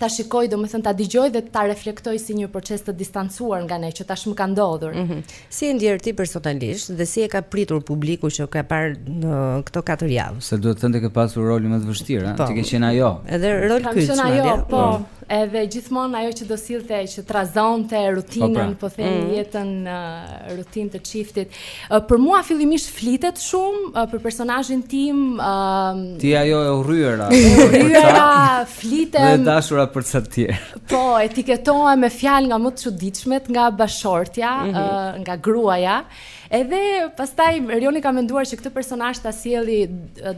[SPEAKER 13] ta shikoj, domethënë ta dëgjoj dhe ta reflektoj si një proces të distancuar nga ne që tashmë ka ndodhur.
[SPEAKER 7] Mm -hmm. Si e ndjeve ti personalisht dhe si e ka pritur publiku që ka parë në këto 4 javë?
[SPEAKER 5] Se duhet thënë ti ke pasur rolin më të vështirë,
[SPEAKER 7] po,
[SPEAKER 5] ti ke qenë ajo.
[SPEAKER 7] Edhe rol
[SPEAKER 13] ky.
[SPEAKER 7] Kam
[SPEAKER 13] qenë ajo,
[SPEAKER 7] po.
[SPEAKER 13] po. Edhe gjithmonë ajo që do sillte që trazonte rutinën,
[SPEAKER 5] po, pra.
[SPEAKER 13] po themi
[SPEAKER 7] mm.
[SPEAKER 13] jetën rutinë të çiftit. Për mua fillimisht flitet shumë për personazhin tim.
[SPEAKER 5] Ti je ajo e urryera.
[SPEAKER 13] E
[SPEAKER 5] urryera,
[SPEAKER 13] flitem.
[SPEAKER 5] E dashura për ca të tjerë.
[SPEAKER 13] Po, etiketohem me fjalë nga më të çuditshmet, nga bashkëshortja,
[SPEAKER 5] mm
[SPEAKER 13] -hmm. nga gruaja. Edhe pastaj Rioni ka menduar që këtë personazh ta sjellë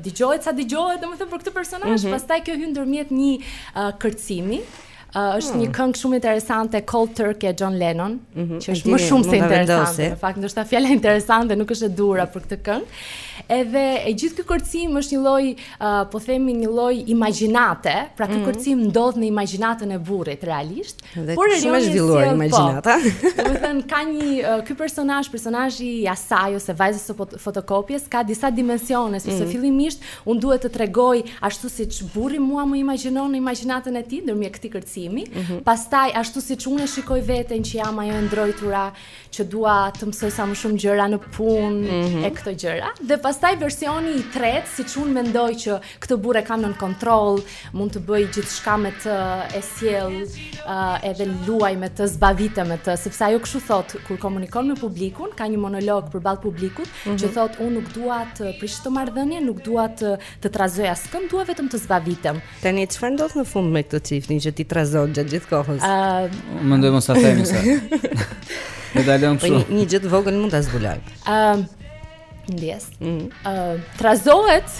[SPEAKER 13] dëgjohet ca dëgjohet, domethënë për këtë personazh,
[SPEAKER 7] mm -hmm.
[SPEAKER 13] pastaj kjo hyn ndërmjet një uh, kërcimi. Uh, është
[SPEAKER 7] hmm.
[SPEAKER 13] një këngë shumë interesante Cold Turkey e John Lennon,
[SPEAKER 7] mm -hmm.
[SPEAKER 13] që është më shumë se interesante. Në fakt, ndoshta fjala interesante nuk është e duhura për këtë këngë. Edhe e gjithë ky kërcim është një lloj, uh, po themi një lloj imagjinate, pra ky
[SPEAKER 7] mm -hmm.
[SPEAKER 13] kërcim ndodh në imagjinatën e burrit realisht.
[SPEAKER 7] Dhe
[SPEAKER 13] po
[SPEAKER 7] e ke
[SPEAKER 13] shumë
[SPEAKER 7] është
[SPEAKER 13] zhvilluar po. imagjinata. Domethënë ka një uh, ky personazh, personazhi i asaj ose vajzës së fotokopjes ka disa dimensione, sepse
[SPEAKER 7] mm -hmm.
[SPEAKER 13] fillimisht Unë duhet të tregoj ashtu siç burri mua më imagjinon në imagjinatën e tij, ndërmjet këtij kërcimi,
[SPEAKER 7] mm -hmm.
[SPEAKER 13] pastaj ashtu siç unë e shikoj veten që jam ajo e ndrojtura, që dua të mësoj sa më shumë gjëra në punë
[SPEAKER 7] mm -hmm.
[SPEAKER 13] e këto gjëra, dhe pastaj versioni i tretë, siç unë mendoj që këtë burrë e kam nën kontroll, mund të bëj gjithçka me të e sjell uh, edhe luaj me të zbavitem me të, sepse ajo kështu thotë, kur komunikon me publikun, ka një monolog përballë publikut, që thotë unë nuk dua të prish këtë marrëdhënie, nuk dua të trazoj askënd, dua vetëm të zbavitem.
[SPEAKER 7] Tani çfarë ndodh në fund me këtë çiftin që ti trazon gjatë gjithë kohës?
[SPEAKER 13] Ë, uh,
[SPEAKER 5] mendoj mos ta them se. Ne dalëm
[SPEAKER 7] po,
[SPEAKER 5] kështu.
[SPEAKER 7] Një gjë të vogël mund ta zbuloj.
[SPEAKER 13] Ë, uh,
[SPEAKER 7] ndjes.
[SPEAKER 13] Ë, mm. uh, trazohet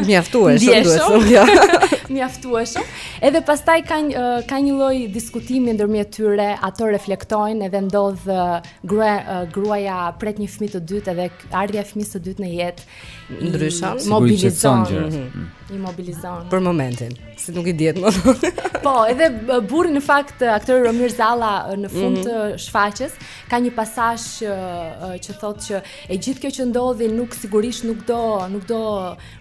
[SPEAKER 7] mjaftuesh, duhet të thotë.
[SPEAKER 13] Mjaftueshëm. Edhe pastaj ka një, ka një lloj diskutimi ndërmjet tyre, ato reflektojnë edhe ndodh Grua, gruaja pret një fëmijë të dytë edhe ardhja e fëmijës së dytë në jetë
[SPEAKER 3] ndryshon,
[SPEAKER 13] mobilizon, mhm. i mobilizon.
[SPEAKER 3] Për momentin, se nuk i dihet më.
[SPEAKER 13] po, edhe burri në fakt aktori Romir Zalla në fund
[SPEAKER 3] mhm.
[SPEAKER 13] të shfaqjes ka një pasazh që thotë që e gjithë kjo që ndodhi nuk sigurisht nuk do, nuk do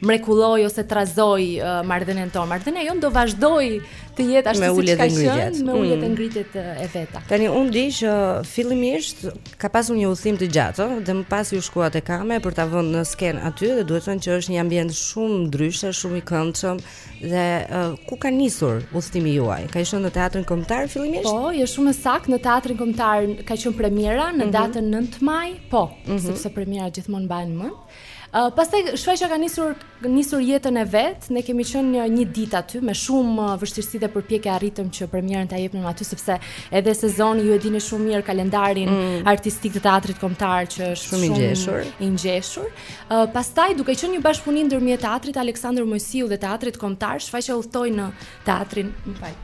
[SPEAKER 13] mrekullojë ose trazojë uh, marrëdhënien tonë. Marrëdhënia jonë do vazhdojë të jetë ashtu siç ka qenë, me uljet e
[SPEAKER 3] mm.
[SPEAKER 13] ngritjet e veta.
[SPEAKER 3] Tani unë di që fillimisht ka pasur një udhëtim të gjatë, dhe më pas ju shkuat te KAME për ta vënë në skenë aty dhe duhet thënë që është një ambient shumë ndryshe, shumë i këndshëm dhe uh, ku ka nisur udhëtimi juaj? Ka qenë në teatrin kombëtar fillimisht?
[SPEAKER 13] Po, je shumë e saktë në teatrin kombëtar ka qenë premiera në
[SPEAKER 3] mhm.
[SPEAKER 13] datën 9 maj. Po,
[SPEAKER 3] mhm.
[SPEAKER 13] sepse premierat gjithmonë mbahen mend. Pastaj shfaqja ka nisur nisur jetën e vet, ne kemi qenë një, një ditë aty me shumë vështirësi dhe përpjekje arritëm që premierën ta jepnim aty sepse edhe sezoni ju e dini shumë mirë kalendarin
[SPEAKER 3] mm.
[SPEAKER 13] artistik të teatrit kombëtar që është
[SPEAKER 3] shumë i ngjeshur.
[SPEAKER 13] I ngjeshur. Uh, pastaj duke qenë një bashkëpunim ndërmjet teatrit Aleksandër Moisiu dhe teatrit kombëtar, shfaqja udhëtoi në teatrin, më fal,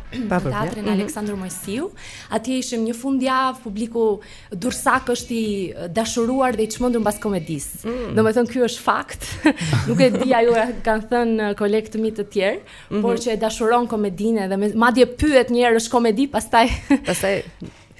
[SPEAKER 13] teatrin
[SPEAKER 3] mm -hmm.
[SPEAKER 13] Aleksandër Moisiu. Atje ishim një fundjavë, publiku Dursak është i dashuruar dhe i çmendur mbas komedisë.
[SPEAKER 3] Mm.
[SPEAKER 13] Domethënë ky është fakt. Nuk e di a jua kanë thënë uh, kolegë të mi të tjerë,
[SPEAKER 3] mm -hmm.
[SPEAKER 13] por që e dashuron komedinë dhe madje pyet njëherë është komedi, pastaj
[SPEAKER 3] pastaj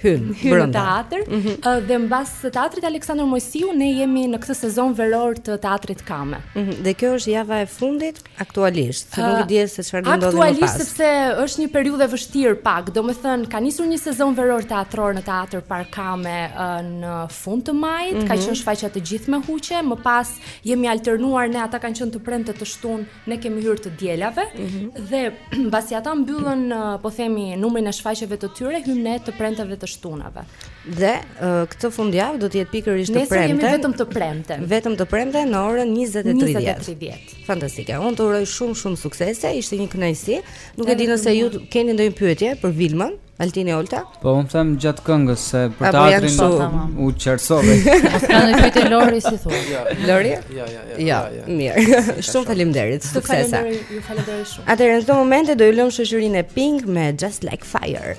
[SPEAKER 3] hyn
[SPEAKER 13] në teatr mm -hmm. dhe mbas teatrit Aleksandër Moisiu ne jemi në këtë sezon veror të teatrit Kame.
[SPEAKER 3] Mm -hmm. Dhe kjo është java e fundit Aktualisht, se nuk e di se çfarë do ndodhë më pas.
[SPEAKER 13] Aktualisht sepse është një periudhë e vështirë pak, domethënë ka nisur një sezon veror teatror në teatër Park Kame në fund të majit, mm -hmm. ka
[SPEAKER 3] mhm.
[SPEAKER 13] qenë shfaqja të gjithë me huqe, më pas jemi alternuar ne ata kanë qenë të premte të shtunë, ne kemi hyrë të dielave
[SPEAKER 3] mm -hmm.
[SPEAKER 13] dhe mbasi ata mbyllën po themi numrin e shfaqjeve të tyre, hymë ne të premteve të shtunave.
[SPEAKER 3] Dhe uh, këtë fundjavë do të jetë pikërisht të premte.
[SPEAKER 13] Ne jemi vetëm të premte.
[SPEAKER 3] Vetëm të premte në orën 20:30.
[SPEAKER 13] 20:30.
[SPEAKER 3] Fantastike. Unë të uroj shumë shumë suksese. Ishte një kënaqësi. Nuk e di nëse ju keni ndonjë pyetje për Vilmën, Altin, Olta?
[SPEAKER 5] Po, unë them gjatë këngës se për teatrin
[SPEAKER 3] su...
[SPEAKER 5] u qersove.
[SPEAKER 1] Ka një pyetje Lori si thua?
[SPEAKER 8] Jo. Lori? Jo,
[SPEAKER 3] jo,
[SPEAKER 8] jo. Jo,
[SPEAKER 3] mirë. Shumë faleminderit. Suksese.
[SPEAKER 13] Ju faleminderit shumë.
[SPEAKER 3] Atëherë në këtë moment do ju lëmë në shoqërinë e Pink me Just Like Fire.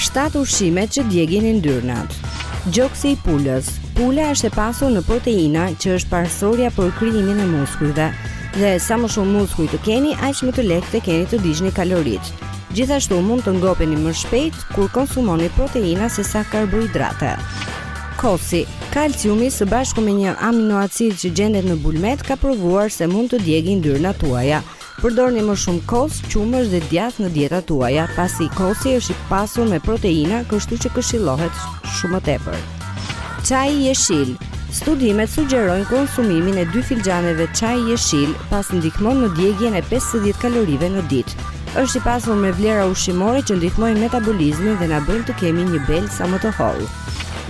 [SPEAKER 3] Shtatë ushqimet që djegin yndyrnat. Gjoksi i pulës. Pula është e pasur në proteina që është parësorja për krijimin e muskujve. Dhe sa më shumë muskuj të keni, aq më të lehtë e keni të digjni kaloritë. Gjithashtu mund të ngopeni më shpejt kur konsumoni proteina se sa karbohidrate. Kosi, kalciumi së bashku me një aminoacid që gjendet në bulmet ka provuar se mund të djegë yndyrnat tuaja. Përdorni më shumë kos, qumësht dhe djathë në dietat tuaja, pasi kosi është i pasur me proteina, kështu që këshillohet shumë më tepër. Çaji jeshil. Studimet sugjerojnë konsumimin e dy filxhaneve çaj jeshil pasi ndihmon në djegien e 50 kalorive në ditë. Është i pasur me vlera ushqimore që ndihmojnë metabolizmin dhe na bëjnë të kemi një bel sa më të hollë.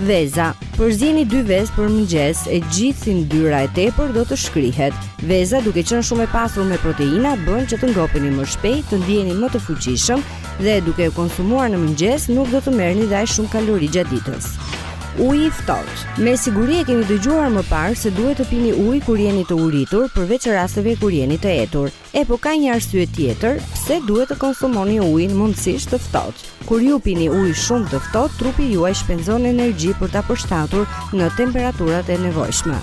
[SPEAKER 3] Veza. Përzieni dy vezë për mëngjes, e gjithë yndyra e tepër do të shkrihet. Veza, duke qenë shumë e pasur me proteina, bën që të ngopeni më shpejt, të ndiheni më të fuqishëm dhe duke e konsumuar në mëngjes nuk do të merrni dhe aq shumë kalori gjatë ditës. Uji i ftohtë. Me siguri e keni dëgjuar më parë se duhet të pini ujë kur jeni të uritur, përveç rasteve kur jeni të etur. E po ka një arsye tjetër pse duhet të konsumoni ujin mundësisht të ftohtë. Kur ju pini ujë shumë të ftohtë, trupi juaj shpenzon energji për ta përshtatur në temperaturat e nevojshme.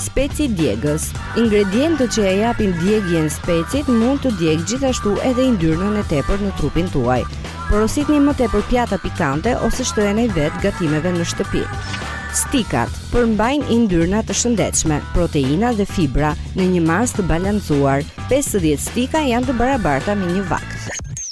[SPEAKER 3] Speci djegës. Ingredienti që ia jep djegien specit mund të djegë gjithashtu edhe yndyrnën e tepër në trupin tuaj. Porositni më tepër pjata pikante ose shtojeni vetë gatimeve në shtëpi. Stikat përmbajnë yndyrna të shëndetshme, proteina dhe fibra në një masë të balancuar. 50 stika janë të barabarta me një vakt.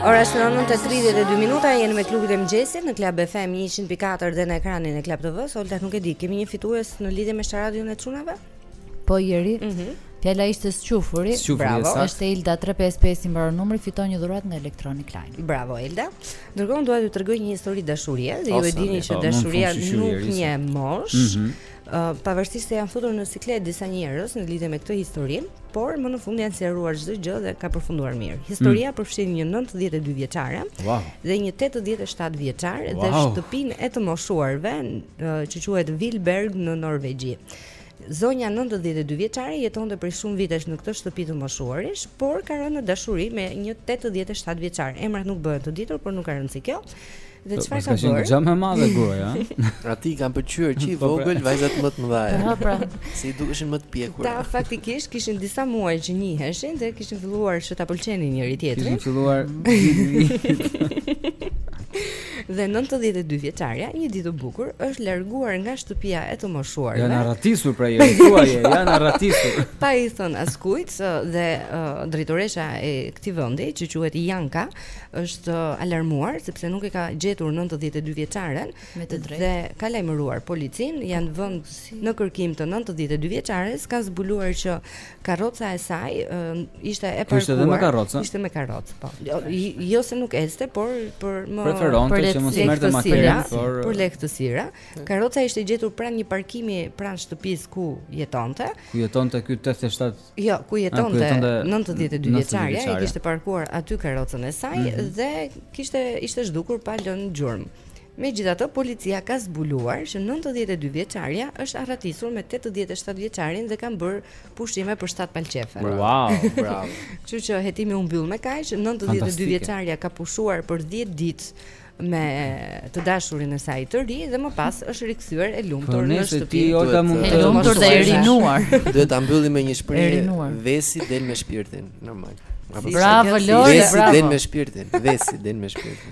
[SPEAKER 3] Ora është 9:32 minuta, jemi me klubin e mëngjesit në Club FM 100.4 dhe në ekranin e Club TV-s. Olta, nuk e di, kemi një fitues në lidhje me sharadën e çunave?
[SPEAKER 1] Po Jeri.
[SPEAKER 3] Mhm.
[SPEAKER 1] Mm Fjala ishte squfuri. Bravo.
[SPEAKER 3] Squfuri,
[SPEAKER 1] Është Elda 355 i mbaron numri, fiton një dhuratë nga Electronic Line.
[SPEAKER 3] Bravo Elda. Ndërkohë dua t'ju tregoj një histori dashurie, dhe ju e dini që
[SPEAKER 1] po,
[SPEAKER 3] dashuria nuk
[SPEAKER 14] njeh
[SPEAKER 3] moshë.
[SPEAKER 14] Mhm.
[SPEAKER 3] Ë, pavarësisht se janë futur në siklet disa njerëz në lidhje me këtë histori, por më në fund janë sqaruar çdo gjë dhe ka përfunduar mirë. Historia përfshin një 92 vjeçare Mm.
[SPEAKER 14] Wow.
[SPEAKER 3] dhe një 87 vjeçar dhe
[SPEAKER 14] Wow.
[SPEAKER 3] shtëpinë e të moshuarve ë, që quhet Vilberg në Norvegji. Zonja nëntëdhjetë e dy vjeçare jetonte prej shumë vitesh në këtë shtëpi të moshuarish, por ka rënë në dashuri me një tetëdhjetë e shtatë vjeçar. Emrat nuk bëhen të ditur, por nuk ka rëndësi kjo. Dhe çfarë ka bërë?
[SPEAKER 14] Është shumë e madhe gruaja. Atij
[SPEAKER 8] i kanë pëlqyer që i
[SPEAKER 14] po, pra.
[SPEAKER 8] vogël vajzat më të mëdha.
[SPEAKER 3] Po pra,
[SPEAKER 8] se i dukeshin më të pjekur.
[SPEAKER 3] Ata faktikisht kishin disa muaj që njiheshin dhe kishin filluar që ta pëlqenin njëri tjetrin.
[SPEAKER 14] Kishin filluar
[SPEAKER 3] Dhe nëntëdhjetë e dy vjeçarja një ditë të bukur është larguar nga shtëpia e të moshuarve.
[SPEAKER 14] Janë arratisur pra jo, thuaje, janë arratisur.
[SPEAKER 3] Pa i thënë askujt dhe uh, drejtoresha e këtij vendi që quhet Janka është alarmuar sepse nuk e ka gjetur 92 vjeçaren dhe ka lajmëruar policinë, janë vënë në kërkim të 92 vjeçares, kanë zbuluar që Karroca e saj ishte e parkuar.
[SPEAKER 14] Ishte me karrocë.
[SPEAKER 3] Ishte me karrocë, po. Jo, jo se nuk ecte, por
[SPEAKER 14] preferonte që mos merrte makinën, por
[SPEAKER 3] për lehtësira. Karroca ishte gjetur pranë një parkimi pranë shtëpisë ku jetonte.
[SPEAKER 14] Ku jetonte ky 87?
[SPEAKER 3] Jo, ku jetonte,
[SPEAKER 14] ah, ku
[SPEAKER 3] jetonte 92 vjeçarja, e kishte parkuar aty karrocën e saj
[SPEAKER 14] mm -hmm.
[SPEAKER 3] dhe kishte ishte zhdukur pa lënë gjurmë. Megjithatë, policia ka zbuluar që nëntëdhjetë e dy vjeçarja është arratisur me tetëdhjetë e shtatë vjeçarin dhe kanë bërë pushime për shtatë palë qejfe.
[SPEAKER 14] Wow, bravo.
[SPEAKER 3] Kështu që hetimi u mbyll me kaq, nëntëdhjetë
[SPEAKER 14] e dy
[SPEAKER 3] vjeçarja ka pushuar për dhjetë ditë me të dashurin e saj të ri dhe më pas është rikthyer e lumtur në shtëpi.
[SPEAKER 1] E lumtur dhe e rinuar.
[SPEAKER 8] Duhet ta mbyllim me një shprehje vesi del me shpirtin, normal.
[SPEAKER 1] Bravo Lori, bravo.
[SPEAKER 8] Del me shpirtin, vesi del me shpirtin.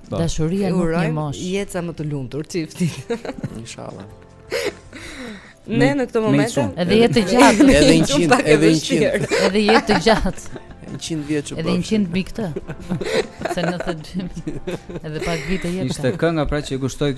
[SPEAKER 14] Po.
[SPEAKER 3] Dashuria nuk
[SPEAKER 1] njeh moshë.
[SPEAKER 3] Urojmë
[SPEAKER 1] jetë
[SPEAKER 3] sa më të lumtur çiftit.
[SPEAKER 8] Inshallah.
[SPEAKER 3] Ne në këtë moment
[SPEAKER 1] edhe jetë të gjatë,
[SPEAKER 8] edhe 100, edhe 100,
[SPEAKER 1] edhe jetë të gjatë.
[SPEAKER 8] 100 vjeç u bëfshin.
[SPEAKER 1] Edhe 100 mbi këtë. Se 92. Edhe pak vite jetë.
[SPEAKER 14] Ishte kënga pra që i kushtoi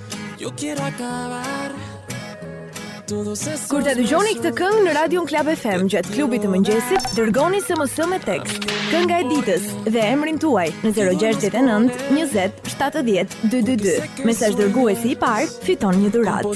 [SPEAKER 7] Kur ta dëgjoni këtë këngë në Radio Klab FM gjatë klubit të mëngjesit, dërgoni SMS me tekst. Kënga e ditës dhe emrin tuaj në 069 20 70 222. Mesazh dërguesi i parë, fiton një dhuratë.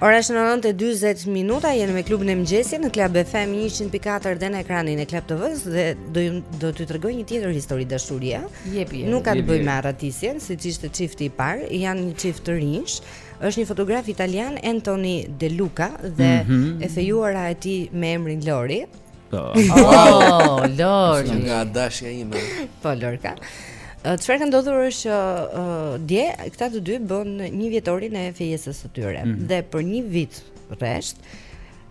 [SPEAKER 3] Ora është 9:40 minuta, jemi me klubin e mëngjesit në Club FM 104 dhe në ekranin e Club TV-s dhe do do t'ju tregoj një tjetër histori dashurie.
[SPEAKER 1] Jepi.
[SPEAKER 3] Nuk ka të bëjë me arratisjen, siç ishte çifti i parë, janë një çift të rinjsh është një fotograf italian Anthony De Luca dhe
[SPEAKER 5] mm -hmm.
[SPEAKER 3] e fejuara e tij me emrin Lori.
[SPEAKER 1] Oh, Lord.
[SPEAKER 8] Shumë nga dashja ime.
[SPEAKER 3] Po Lorka. Çfarë ka ndodhur është që uh, dje këta të dy bënë njëvjetorin e fejesës së tyre
[SPEAKER 5] mm -hmm.
[SPEAKER 3] dhe për një vit rresht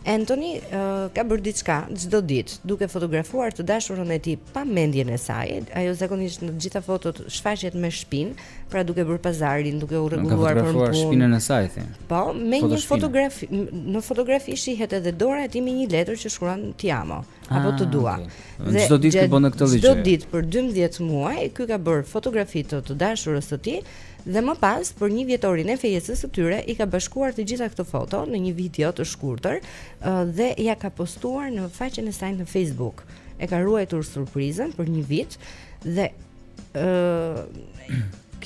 [SPEAKER 3] Anthony uh, ka bërë diçka çdo ditë, duke fotografuar të dashurën e tij pa mendjen e saj. Ajo zakonisht në të gjitha fotot shfaqet me shpinë, pra duke bërë pazarin, duke u rregulluar për punë.
[SPEAKER 5] shpinën e saj thënë.
[SPEAKER 3] Po, me një fotografi, në fotografi shihet edhe dora e tij me një letër që shkruan ti amo
[SPEAKER 5] ah, apo
[SPEAKER 3] të dua.
[SPEAKER 5] Dhe çdo ditë që bën këtë ligj.
[SPEAKER 3] Çdo ditë për 12 muaj ky ka bërë fotografi të të dashurës së tij dhe më pas për njëvjetorin e fejesës së tyre i ka bashkuar të gjitha këto foto në një video të shkurtër dhe ia ka postuar në faqen e saj në Facebook. E ka ruajtur surprizën për një vit dhe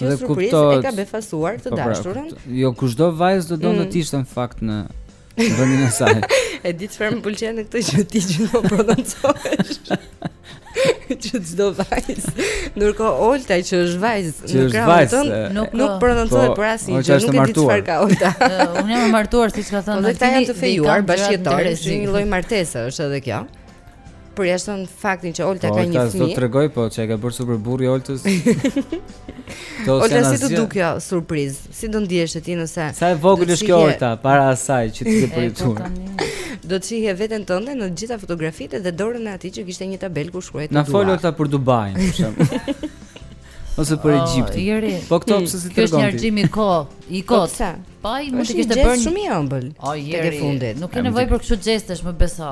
[SPEAKER 3] Kjo surprizë kuptot...
[SPEAKER 5] e
[SPEAKER 3] ka befasuar të
[SPEAKER 5] po, pra,
[SPEAKER 3] dashurën.
[SPEAKER 5] Jo kushdo vajzë do donte
[SPEAKER 3] mm.
[SPEAKER 5] të ishte në fakt në vendin e saj.
[SPEAKER 3] e di çfarë më pëlqen në këtë që ti gjithmonë prononcohesh. që çdo vajzë. Ndërkohë Olta që është vajzë në krahun
[SPEAKER 5] tonë
[SPEAKER 3] nuk, nuk prononcohet
[SPEAKER 5] po,
[SPEAKER 3] për asnjë gjë, nuk e di çfarë ka Olta.
[SPEAKER 1] Unë jam e martuar siç ka thënë.
[SPEAKER 3] Po edhe këta janë të fejuar
[SPEAKER 1] bashkëjetojnë,
[SPEAKER 3] është një lloj martese, është edhe kjo. Përjashton faktin që Olta
[SPEAKER 5] po,
[SPEAKER 3] ka një
[SPEAKER 5] fëmijë. Olta
[SPEAKER 3] do
[SPEAKER 5] tregoj po që e ka bërë super burri Oltës.
[SPEAKER 3] Olta si
[SPEAKER 5] t'u
[SPEAKER 3] duk kjo surprizë? Si do ndiheshe ti nëse
[SPEAKER 5] Sa e vogël është kjo Olta para asaj që ti ke
[SPEAKER 1] pritur? Po,
[SPEAKER 3] do të shihje veten tënde në të gjitha fotografitë dhe dorën e atij që kishte një tabelë ku shkruhej
[SPEAKER 5] Na fol Olta për Dubai, për shembull. Ose për
[SPEAKER 1] oh,
[SPEAKER 5] Egjiptin. Po këto pse s'i tregon ti?
[SPEAKER 1] Kjo është një harxhim i kohës, i
[SPEAKER 3] po kohë.
[SPEAKER 1] Po i mund të kishte bërë
[SPEAKER 3] shumë i ëmbël.
[SPEAKER 1] O
[SPEAKER 3] njeri,
[SPEAKER 1] nuk ke nevojë për kështu gjestesh, më beso.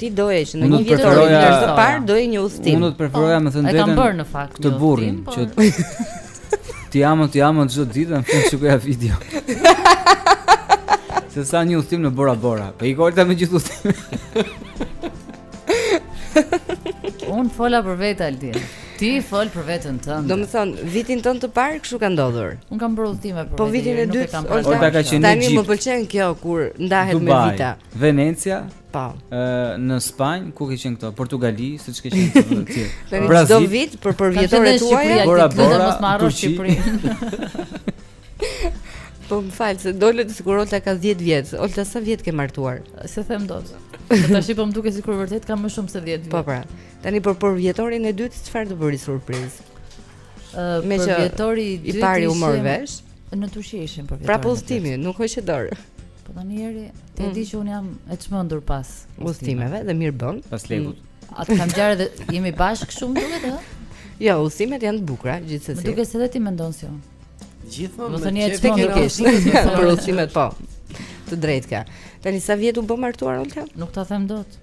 [SPEAKER 3] Ti doje që në
[SPEAKER 5] njëvjetor të
[SPEAKER 3] parë doje një udhëtim.
[SPEAKER 5] Unë do të preferoja po, me thënë të drejtën.
[SPEAKER 1] E kam bërë në fakt. Të
[SPEAKER 5] burrin
[SPEAKER 1] po.
[SPEAKER 5] që ti amo, ti amo çdo ditë në fund ta shikoja video. Se sa një udhëtim në Bora Bora. Po ik Olta me gjithë udhëtim.
[SPEAKER 1] Un fola për vete Altin. Ti fol për veten tënde.
[SPEAKER 3] Domethën, vitin tënd të parë kshu ka ndodhur.
[SPEAKER 1] Un kam bërë udhëtime për.
[SPEAKER 3] Po vitin e dytë, Olta
[SPEAKER 5] ka qenë
[SPEAKER 3] Tani më pëlqen kjo kur ndahet
[SPEAKER 5] Dubai,
[SPEAKER 3] me vite.
[SPEAKER 5] Venecia,
[SPEAKER 3] Po.
[SPEAKER 5] Ë në Spanjë, ku ke qenë këto? Portugali, siç ke qenë këto të tjerë.
[SPEAKER 3] Brazil. Çdo vit për
[SPEAKER 1] përvjetorët
[SPEAKER 3] tuaja,
[SPEAKER 5] Bora Bora
[SPEAKER 1] mos
[SPEAKER 5] marrë
[SPEAKER 1] Shqipërinë.
[SPEAKER 7] Po më fal, se dole ti sikur Olta ka 10 vjet. Olta sa vjet ke e martuar?
[SPEAKER 1] S'e them dot. Po tash po më duket sikur vërtet ka më shumë se 10 vjet.
[SPEAKER 7] Po pra. Tani për përvjetorin e dytë çfarë të bëri surprizë?
[SPEAKER 1] Ë
[SPEAKER 7] meqë
[SPEAKER 1] vjetori i dytë i
[SPEAKER 7] pari u mor vesh.
[SPEAKER 1] Në Turqi ishin përvjetorin.
[SPEAKER 7] Pra po nuk hoqe dorë.
[SPEAKER 1] Po tani Jeri, ti e di mm. që un jam e çmendur pas
[SPEAKER 7] udhëtimeve dhe mirë bën.
[SPEAKER 5] Pas lekut. Mm.
[SPEAKER 1] Atë ka ngjarë dhe jemi bashkë shumë duket ë?
[SPEAKER 7] Jo, udhëtimet janë të bukura gjithsesi.
[SPEAKER 1] Më duket se edhe ti mendon si unë.
[SPEAKER 8] Gjithmonë.
[SPEAKER 1] Do thoni e çmendur.
[SPEAKER 7] Për udhëtimet po. Të drejtë ka. Tani sa vjet u bëre martuar Olta?
[SPEAKER 1] Nuk ta them dot.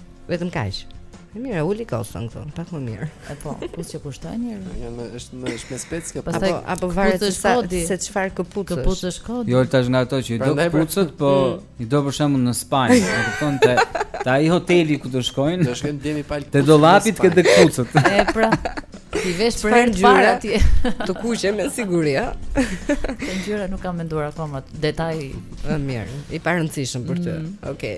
[SPEAKER 7] Vetëm kaq. E mirë, uli koston këtu, pak më mirë.
[SPEAKER 1] E po, ku i kushton njëri?
[SPEAKER 8] Ja, më është më është me spec
[SPEAKER 1] kjo.
[SPEAKER 7] Apo apo varet se sa se çfarë këpucësh.
[SPEAKER 1] Këpucësh koti.
[SPEAKER 5] Jo, tash nga ato që i do këpucët, po mm. i do për shembull në Spanjë, e kupton te te ai hoteli ku do shkojnë.
[SPEAKER 8] Do shkojnë demi pal.
[SPEAKER 5] Te dollapi t'i ketë këpucët.
[SPEAKER 1] E pra. T'i vesh për herë të parë atje.
[SPEAKER 7] Të kuqe me siguri, ë.
[SPEAKER 1] Te ngjyra nuk kam menduar akoma detaj
[SPEAKER 7] më mirë, i parëndësishëm për ty.
[SPEAKER 1] Mm.
[SPEAKER 7] Okej.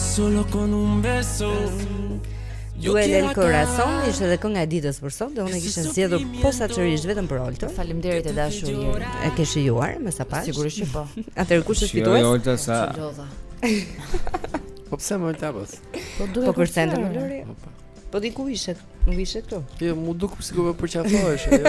[SPEAKER 14] Solo con un beso Duele El
[SPEAKER 3] Corazon ishte edhe kënga e ditës për sot dhe unë e kisha zgjedhur posaçërisht vetëm për Oltën.
[SPEAKER 1] Faleminderit e dashur Jeri.
[SPEAKER 3] E ke shijuar me sa pashë?
[SPEAKER 1] Sigurisht që po.
[SPEAKER 3] Atëherë kush është fitues?
[SPEAKER 5] Jo Olta sa.
[SPEAKER 8] Po pse më Olta
[SPEAKER 1] po?
[SPEAKER 3] Po duhet të kërceje me Lorin. Po ti ku ishe, nuk ishe këtu.
[SPEAKER 8] Jo, m'u duk sikur po përqafoheshe.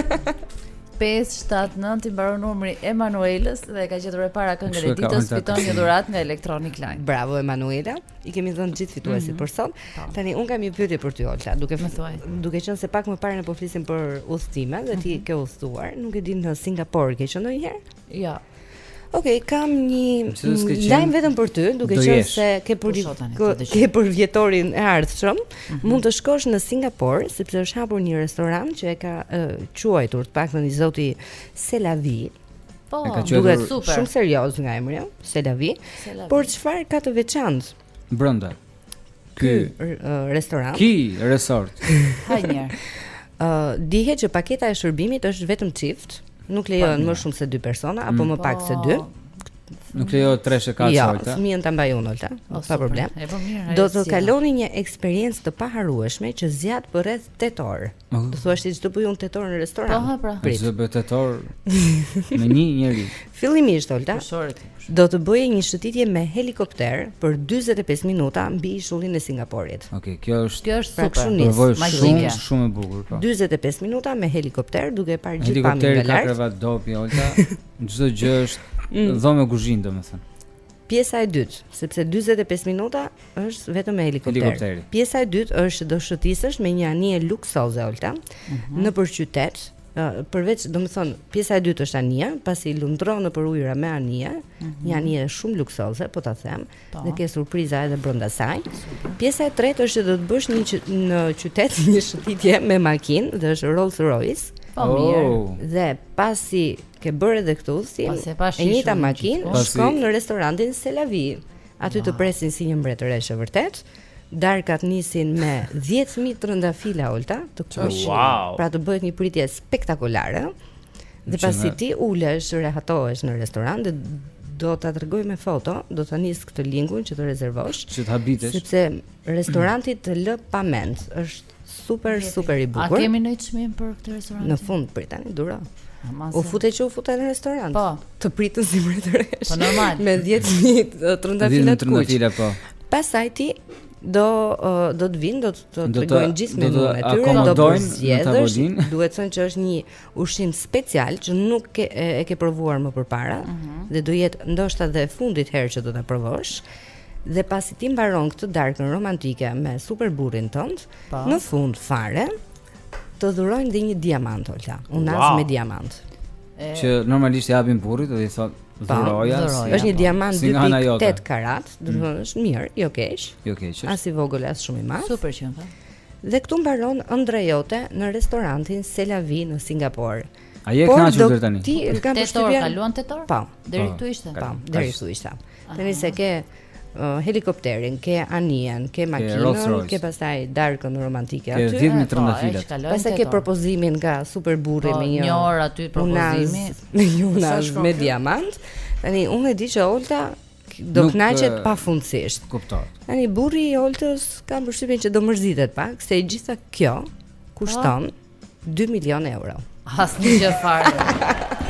[SPEAKER 1] 579 i mbaron numri Emanuelës dhe ka gjetur e para këngën e ditës, fiton një dhuratë nga Electronic Line.
[SPEAKER 3] Bravo Emanuela, i kemi dhënë gjithë fituesit
[SPEAKER 1] mm -hmm.
[SPEAKER 3] për sot. Po. Tani un kam një pyetje për ty Olta, duke, më thuaj. Duke qenë se pak më parë ne po flisim për udhëtime dhe ti
[SPEAKER 1] mm -hmm.
[SPEAKER 3] ke udhëtuar, nuk e di në Singapor ke qenë ndonjëherë?
[SPEAKER 1] Jo.
[SPEAKER 3] Okej, kam një lajm vetëm për ty, duke qenë se ke për ke përvjetorin e ardhshëm,
[SPEAKER 1] mhm.
[SPEAKER 3] mund të shkosh në Singapor, sepse është hapur një restorant që e ka quajtur, të paktën i zoti C'est
[SPEAKER 1] la
[SPEAKER 5] vie. Po,
[SPEAKER 3] duket super. Shumë serioz nga emri, C'est la
[SPEAKER 1] vie.
[SPEAKER 3] Por çfarë ka të veçantë?
[SPEAKER 5] Brenda.
[SPEAKER 3] Ky restorant.
[SPEAKER 5] Ky resort.
[SPEAKER 1] Ha një.
[SPEAKER 3] Ë dihet që paketa e shërbimit është vetëm çift, nuk lejohen më shumë se dy persona apo
[SPEAKER 5] mm.
[SPEAKER 3] më pak se dy. Po.
[SPEAKER 5] Nuk lejohen 3 e 4
[SPEAKER 3] ja,
[SPEAKER 5] Jo,
[SPEAKER 3] fëmijën ta mbaj unë Olta.
[SPEAKER 1] Oh,
[SPEAKER 3] pa problem. Do të kaloni një eksperiencë të paharrueshme që zgjat për rreth 8 orë.
[SPEAKER 5] Oh.
[SPEAKER 3] Do thua ti ç'do bëj un 8 orë në restoran.
[SPEAKER 1] Po, pra.
[SPEAKER 3] Prit.
[SPEAKER 5] Ç'do bëj 8 orë me një njeri.
[SPEAKER 3] Fillimisht Olta. Do të bëni një shëtitje me helikopter për 45 minuta mbi ishullin e Singaporit.
[SPEAKER 5] Okej, okay, kjo është
[SPEAKER 1] Kjo është super.
[SPEAKER 5] Përvojë shumë shumë e bukur. Po.
[SPEAKER 3] 45 minuta me helikopter duke parë gjithë pamjen nga lart.
[SPEAKER 5] Helikopteri ka krevat dopio Olta. Çdo gjë është
[SPEAKER 3] mm.
[SPEAKER 5] dhomë kuzhinë domethënë.
[SPEAKER 3] Pjesa e dytë, sepse 45 minuta është vetëm me helikopter. Pjesa e dytë është do shëtisësh me një anije luksoze Olta
[SPEAKER 1] mm
[SPEAKER 3] -hmm. nëpër qytet, përveç, domethënë, pjesa e dytë është anija, pasi lundron nëpër ujra me anije,
[SPEAKER 1] mm -hmm.
[SPEAKER 3] një anije shumë luksoze, po të them, pa.
[SPEAKER 1] Po.
[SPEAKER 3] dhe ke surpriza edhe brënda saj. Pjesa e tretë është do të bësh një që, në qytet një shëtitje me makinë, dhe është Rolls Royce.
[SPEAKER 1] Po
[SPEAKER 5] oh. mirë.
[SPEAKER 3] Dhe pasi Ke bërë edhe këtë udhëtim
[SPEAKER 1] e
[SPEAKER 3] njëjta makinë,
[SPEAKER 5] po.
[SPEAKER 3] shkon në restorantin Selavi. Aty të presin si një mbretëreshë vërtet. Darkat nisin me 10000 trëndafila olta të kuq.
[SPEAKER 5] Wow.
[SPEAKER 3] Pra të bëhet një pritje spektakolare. Dhe pasi ti ulesh, rehatohesh në restorant dhe do ta tregoj me foto, do ta nis këtë linkun që të rezervosh.
[SPEAKER 5] Që të habitesh.
[SPEAKER 3] Sepse restoranti të lë pa mend, është Super, super i bukur.
[SPEAKER 1] A kemi ndonjë çmim për këtë restorant?
[SPEAKER 3] Në fund prit tani duro. U fute që u fute në restorant.
[SPEAKER 1] Po.
[SPEAKER 3] Të pritën si mbretëreshë.
[SPEAKER 1] Po normal.
[SPEAKER 3] Me 10000 trëndafila të kuq.
[SPEAKER 5] Po.
[SPEAKER 3] Pastaj ti do do të vinë, do të
[SPEAKER 5] do të
[SPEAKER 3] gojnë gjithë
[SPEAKER 5] me
[SPEAKER 3] numrin e tyre, do të
[SPEAKER 5] zgjedhësh.
[SPEAKER 3] Duhet thënë që është një ushqim special që nuk ke, e, e ke provuar më përpara uh
[SPEAKER 1] mhm. -huh.
[SPEAKER 3] dhe do jetë ndoshta dhe e fundit herë që do ta provosh. Dhe pasi ti mbaron këtë darkën romantike me super burrin tënd,
[SPEAKER 1] po.
[SPEAKER 3] në fund fare të dhurojnë dhe një diamant Olta, unazë
[SPEAKER 5] wow.
[SPEAKER 3] me diamant.
[SPEAKER 1] E...
[SPEAKER 5] Që normalisht ia japin burrit dhe i thonë
[SPEAKER 3] po,
[SPEAKER 5] dhuroja,
[SPEAKER 1] dhuroja si,
[SPEAKER 3] është një diamant 2.8 karat, domethënë mm. është mirë, jo keq.
[SPEAKER 5] Jo keq.
[SPEAKER 3] As i vogël as shumë i madh.
[SPEAKER 1] Super qenka.
[SPEAKER 3] Dhe këtu mbaron ëndrra jote në restorantin Selavi në Singapur.
[SPEAKER 5] A je kënaqur deri tani?
[SPEAKER 3] Ti nga
[SPEAKER 1] të
[SPEAKER 3] tëra
[SPEAKER 1] kaluan të tëra?
[SPEAKER 3] Po.
[SPEAKER 1] Deri këtu ishte.
[SPEAKER 3] Po, deri këtu ishte. Tani se ke uh, helikopterin, ke anijen, ke makinën, ke pastaj darkën romantike aty.
[SPEAKER 1] Ke 10000
[SPEAKER 5] trëndafilat.
[SPEAKER 1] Po,
[SPEAKER 3] pastaj ke propozimin nga super burri
[SPEAKER 1] po,
[SPEAKER 3] me një.
[SPEAKER 1] Një orë aty propozimi.
[SPEAKER 3] Me një
[SPEAKER 1] unazë
[SPEAKER 3] me diamant. Tani unë e di që Olta do kënaqet pafundësisht.
[SPEAKER 5] Kuptoj.
[SPEAKER 3] Tani burri i Oltës kam përshtypjen që do mërzitet pak se e gjitha kjo kushton. Po. 2 milion euro.
[SPEAKER 1] Asnjë gjë fare.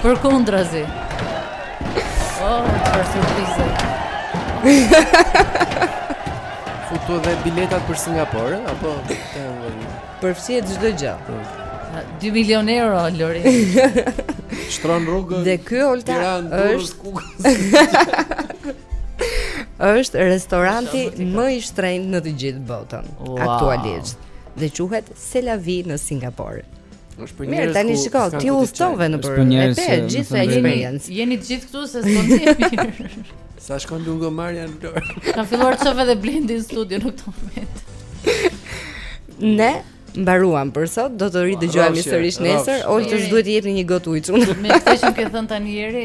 [SPEAKER 1] Përkundrazi. Oh, çfarë surprize.
[SPEAKER 8] Futen dhe biletat për Singapor, apo të e më vëllë?
[SPEAKER 3] Përfshihet çdo gjë.
[SPEAKER 1] 2 milion euro, Lori.
[SPEAKER 8] Shtron rrugën.
[SPEAKER 3] Dhe ky Olta është... është restoranti më i shtrenjtë në të gjithë botën,
[SPEAKER 1] wow.
[SPEAKER 3] aktualisht. Dhe quhet Selavi në Singapor.
[SPEAKER 8] Është për njerëz.
[SPEAKER 3] Mirë,
[SPEAKER 8] tani
[SPEAKER 3] shiko, ti udhëtove
[SPEAKER 8] nëpër
[SPEAKER 3] njerëz.
[SPEAKER 5] Është
[SPEAKER 3] për gjithë
[SPEAKER 5] eksperiencë.
[SPEAKER 1] Jeni të gjithë këtu se s'do të jemi.
[SPEAKER 8] Sa shkon Lungomarja në Vlorë.
[SPEAKER 1] Ka filluar të shohë dhe Blendi në studio në këtë moment.
[SPEAKER 3] Ne mbaruam për sot, do të
[SPEAKER 8] ridëgjohemi
[SPEAKER 3] sërish nesër. Oltës duhet t'i jepni një gotë ujë.
[SPEAKER 1] Me këtë që ke thënë tani
[SPEAKER 3] njeri,